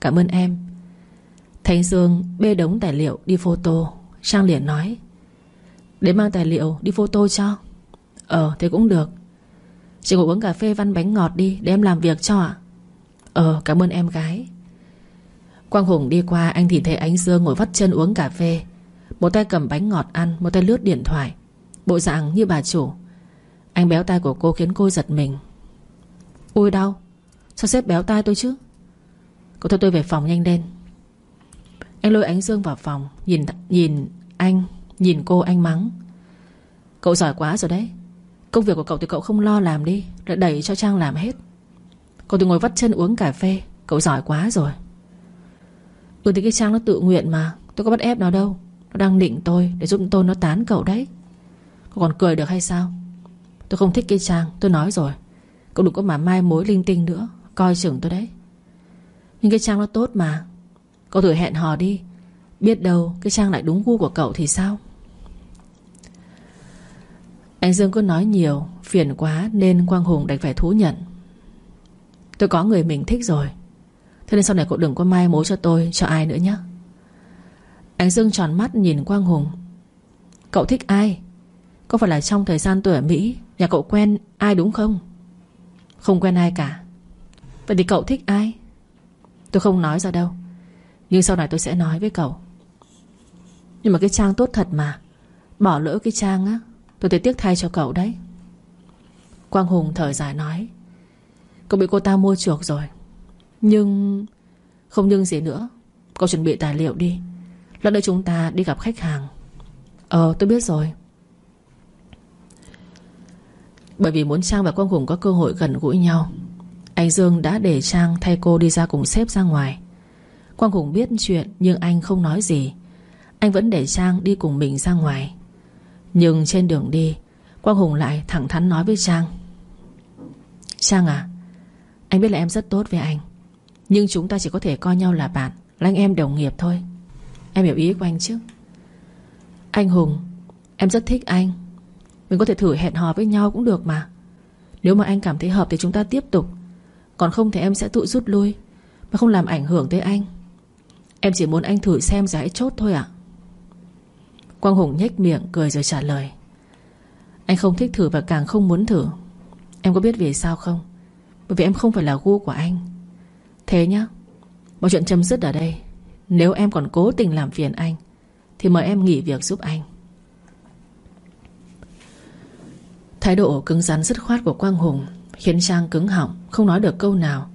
Cảm ơn em. Thành Dương bê đống tài liệu đi photo. Trang liền nói, Để mang tài liệu đi photo cho. Ờ thế cũng được. Chị ngồi uống cà phê văn bánh ngọt đi, Để em làm việc cho ạ. Ờ cảm ơn em gái. Quang Hùng đi qua, anh thì thấy anh Dương ngồi vắt chân uống cà phê. Một tay cầm bánh ngọt ăn, Một tay lướt điện thoại. Bộ dạng như bà chủ. Anh béo tay của cô khiến cô giật mình. Ôi đau, Sao sếp béo tai tôi chứ? Cậu theo tôi về phòng nhanh lên. Anh lôi ánh dương vào phòng, Nhìn nhìn anh, Nhìn cô anh mắng. Cậu giỏi quá rồi đấy. Công việc của cậu thì cậu không lo làm đi Lại đẩy cho Trang làm hết. Cậu thì ngồi vắt chân uống cà phê, Cậu giỏi quá rồi. Ừ thì cái Trang nó tự nguyện mà, Tôi có bắt ép nó đâu. Nó đang định tôi để giúp tôi nó tán cậu đấy. Cô còn cười được hay sao? Tôi không thích cái Trang, tôi nói rồi. Cậu đừng có mà mai mối linh tinh nữa, Coi chừng tôi đấy. Nhưng cái Trang nó tốt mà. Cậu thử hẹn hò đi. Biết đâu cái Trang lại đúng gu của cậu thì sao? Anh Dương cứ nói nhiều, Phiền quá nên Quang Hùng đành phải thú nhận. Tôi có người mình thích rồi. Thế nên sau này cậu đừng có mai mối cho tôi, Cho ai nữa nhé Anh Dương tròn mắt nhìn Quang Hùng. Cậu thích ai? Có phải là trong thời gian tôi ở Mỹ, Nhà cậu quen ai đúng không? Không quen ai cả. Vậy thì cậu thích ai? Tôi không nói ra đâu. Nhưng sau này tôi sẽ nói với cậu. Nhưng mà cái trang tốt thật mà. Bỏ lỡ cái trang á, Tôi thấy tiếc thay cho cậu đấy. Quang Hùng thở dài nói, Cậu bị cô ta mua chuộc rồi. Nhưng, Không nhưng gì nữa. Cậu chuẩn bị tài liệu đi. Lần nữa chúng ta đi gặp khách hàng. Ờ tôi biết rồi. Bởi vì muốn Trang và Quang Hùng có cơ hội gần gũi nhau, Anh Dương đã để Trang thay cô đi ra cùng sếp ra ngoài. Quang Hùng biết chuyện Nhưng anh không nói gì. Anh vẫn để Trang đi cùng mình ra ngoài. Nhưng trên đường đi, Quang Hùng lại thẳng thắn nói với Trang. Trang à Anh biết là em rất tốt với anh, Nhưng chúng ta chỉ có thể coi nhau là bạn, Là anh em đồng nghiệp thôi. Em hiểu ý của anh chứ? Anh Hùng, Em rất thích anh mình có thể thử hẹn hò với nhau cũng được mà. Nếu mà anh cảm thấy hợp thì chúng ta tiếp tục. Còn không thì em sẽ tự rút lui, Mà không làm ảnh hưởng tới anh. Em chỉ muốn anh thử xem rồi hãy chốt thôi ạ. Quang Hùng nhếch miệng cười rồi trả lời. Anh không thích thử và càng không muốn thử. Em có biết vì sao không? Bởi vì em không phải là gu của anh. Thế nhá, Mọi chuyện chấm dứt ở đây. Nếu em còn cố tình làm phiền anh, Thì mời em nghỉ việc giúp anh. Thái độ cứng rắn dứt khoát của Quang Hùng Khiến Trang cứng họng, Không nói được câu nào.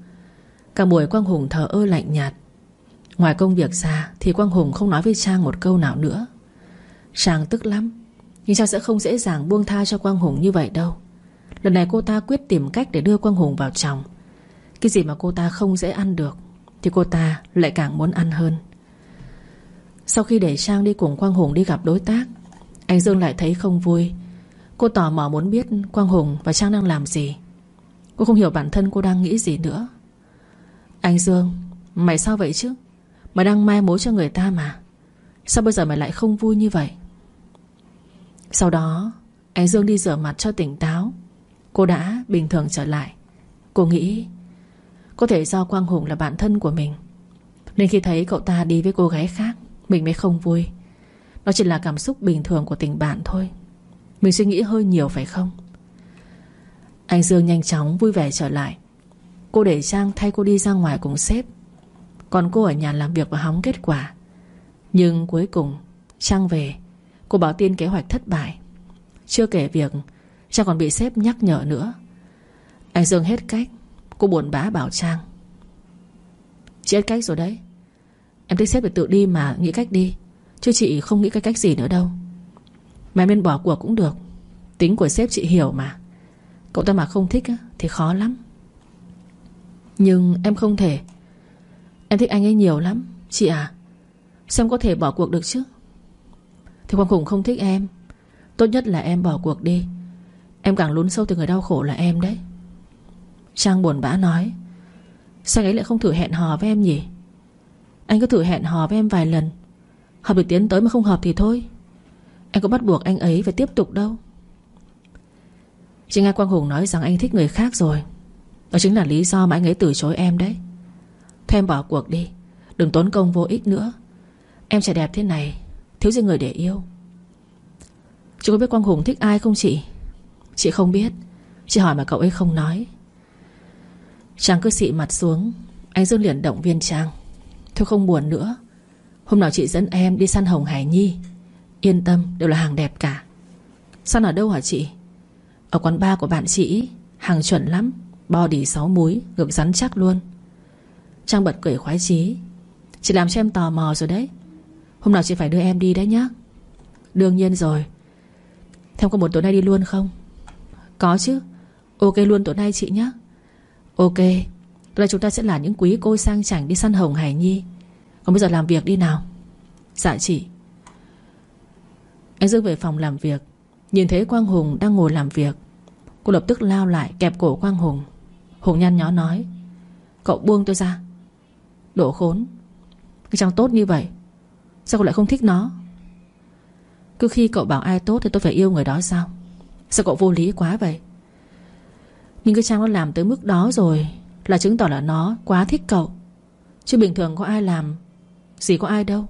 Cả buổi Quang Hùng thờ ơ lạnh nhạt. Ngoài công việc ra Thì Quang Hùng không nói với Trang một câu nào nữa. Trang tức lắm, Nhưng Trang sẽ không dễ dàng buông tha cho Quang Hùng như vậy đâu. Lần này cô ta quyết tìm cách để đưa Quang Hùng vào chồng. Cái gì mà cô ta không dễ ăn được Thì cô ta lại càng muốn ăn hơn. Sau khi để Trang đi cùng Quang Hùng đi gặp đối tác, Anh Dương lại thấy không vui. Cô tò mò muốn biết Quang Hùng và Trang đang làm gì. Cô không hiểu bản thân cô đang nghĩ gì nữa. Anh Dương, Mày sao vậy chứ? Mày đang mai mối cho người ta mà. Sao bây giờ mày lại không vui như vậy? Sau đó, Anh Dương đi rửa mặt cho tỉnh táo. Cô đã bình thường trở lại. Cô nghĩ Có thể do Quang Hùng là bạn thân của mình. Nên khi thấy cậu ta đi với cô gái khác, Mình mới không vui. Nó chỉ là cảm xúc bình thường của tình bạn thôi. Mình suy nghĩ hơi nhiều phải không? Anh Dương nhanh chóng vui vẻ trở lại. Cô để Trang thay cô đi ra ngoài cùng sếp. Còn cô ở nhà làm việc và hóng kết quả. Nhưng cuối cùng, Trang về. Cô báo tin kế hoạch thất bại. Chưa kể việc, Trang còn bị sếp nhắc nhở nữa. Anh Dương hết cách. Cô buồn bã bảo Trang. Chị hết cách rồi đấy. Em thích sếp phải tự đi mà, nghĩ cách đi. Chứ chị không nghĩ cái cách gì nữa đâu. Mà nên bỏ cuộc cũng được. Tính của sếp chị hiểu mà. Cậu ta mà không thích thì khó lắm. Nhưng em không thể. Em thích anh ấy nhiều lắm, Chị à. Sao em có thể bỏ cuộc được chứ. Thì Quang khủng không thích em. Tốt nhất là em bỏ cuộc đi. Em càng lún sâu từ người đau khổ là em đấy. Trang buồn bã nói. Sao anh ấy lại không thử hẹn hò với em nhỉ? Anh cứ thử hẹn hò với em vài lần. Hợp được tiến tới mà không hợp thì thôi em có bắt buộc anh ấy phải tiếp tục đâu. Chị nghe Quang Hùng nói rằng anh thích người khác rồi. Đó chính là lý do mà anh ấy từ chối em đấy. Thôi em bỏ cuộc đi. Đừng tốn công vô ích nữa. Em trẻ đẹp thế này, Thiếu gì người để yêu. Chị có biết Quang Hùng thích ai không chị? Chị không biết. Chị hỏi mà cậu ấy không nói. Trang cứ xị mặt xuống. Anh Dương liền động viên Trang. Thôi không buồn nữa. Hôm nào chị dẫn em đi săn Hồng Hải Nhi. Yên tâm đều là hàng đẹp cả. Săn ở đâu hả chị? Ở quán bar của bạn chị Hàng chuẩn lắm Body sáu múi Ngực rắn chắc luôn. Trang bật cười khoái chí. Chị làm cho em tò mò rồi đấy. Hôm nào chị phải đưa em đi đấy nhá. Đương nhiên rồi. Theo có một tối nay đi luôn không? Có chứ. Ok luôn tối nay chị nhé Ok Tối nay chúng ta sẽ là những quý cô sang chảnh đi săn hồng Hải Nhi. Còn bây giờ làm việc đi nào. Dạ chị anh Dương về phòng làm việc. Nhìn thấy Quang Hùng đang ngồi làm việc. Cô lập tức lao lại kẹp cổ Quang Hùng. Hùng nhăn nhó nói, Cậu buông tôi ra. Đổ khốn, Cái trang tốt như vậy, Sao cậu lại không thích nó? Cứ khi cậu bảo ai tốt thì tôi phải yêu người đó sao? Sao cậu vô lý quá vậy? Nhưng cái Trang nó làm tới mức đó rồi Là chứng tỏ là nó quá thích cậu. Chứ bình thường có ai làm Gì có ai đâu.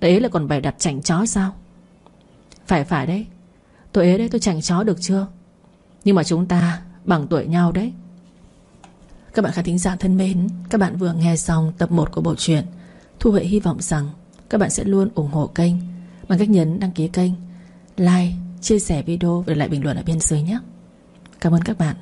Đấy là còn bày đặt chảnh chó sao? Phải phải đấy. Tôi ế đấy tôi chảnh chó được chưa? Nhưng mà chúng ta bằng tuổi nhau đấy. Các bạn khán thính giả thân mến Các bạn vừa nghe xong tập 1 của bộ truyện Thu Huệ hy vọng rằng Các bạn sẽ luôn ủng hộ kênh Bằng cách nhấn đăng ký kênh Like, chia sẻ video Và lại bình luận ở bên dưới nhé. Cảm ơn các bạn.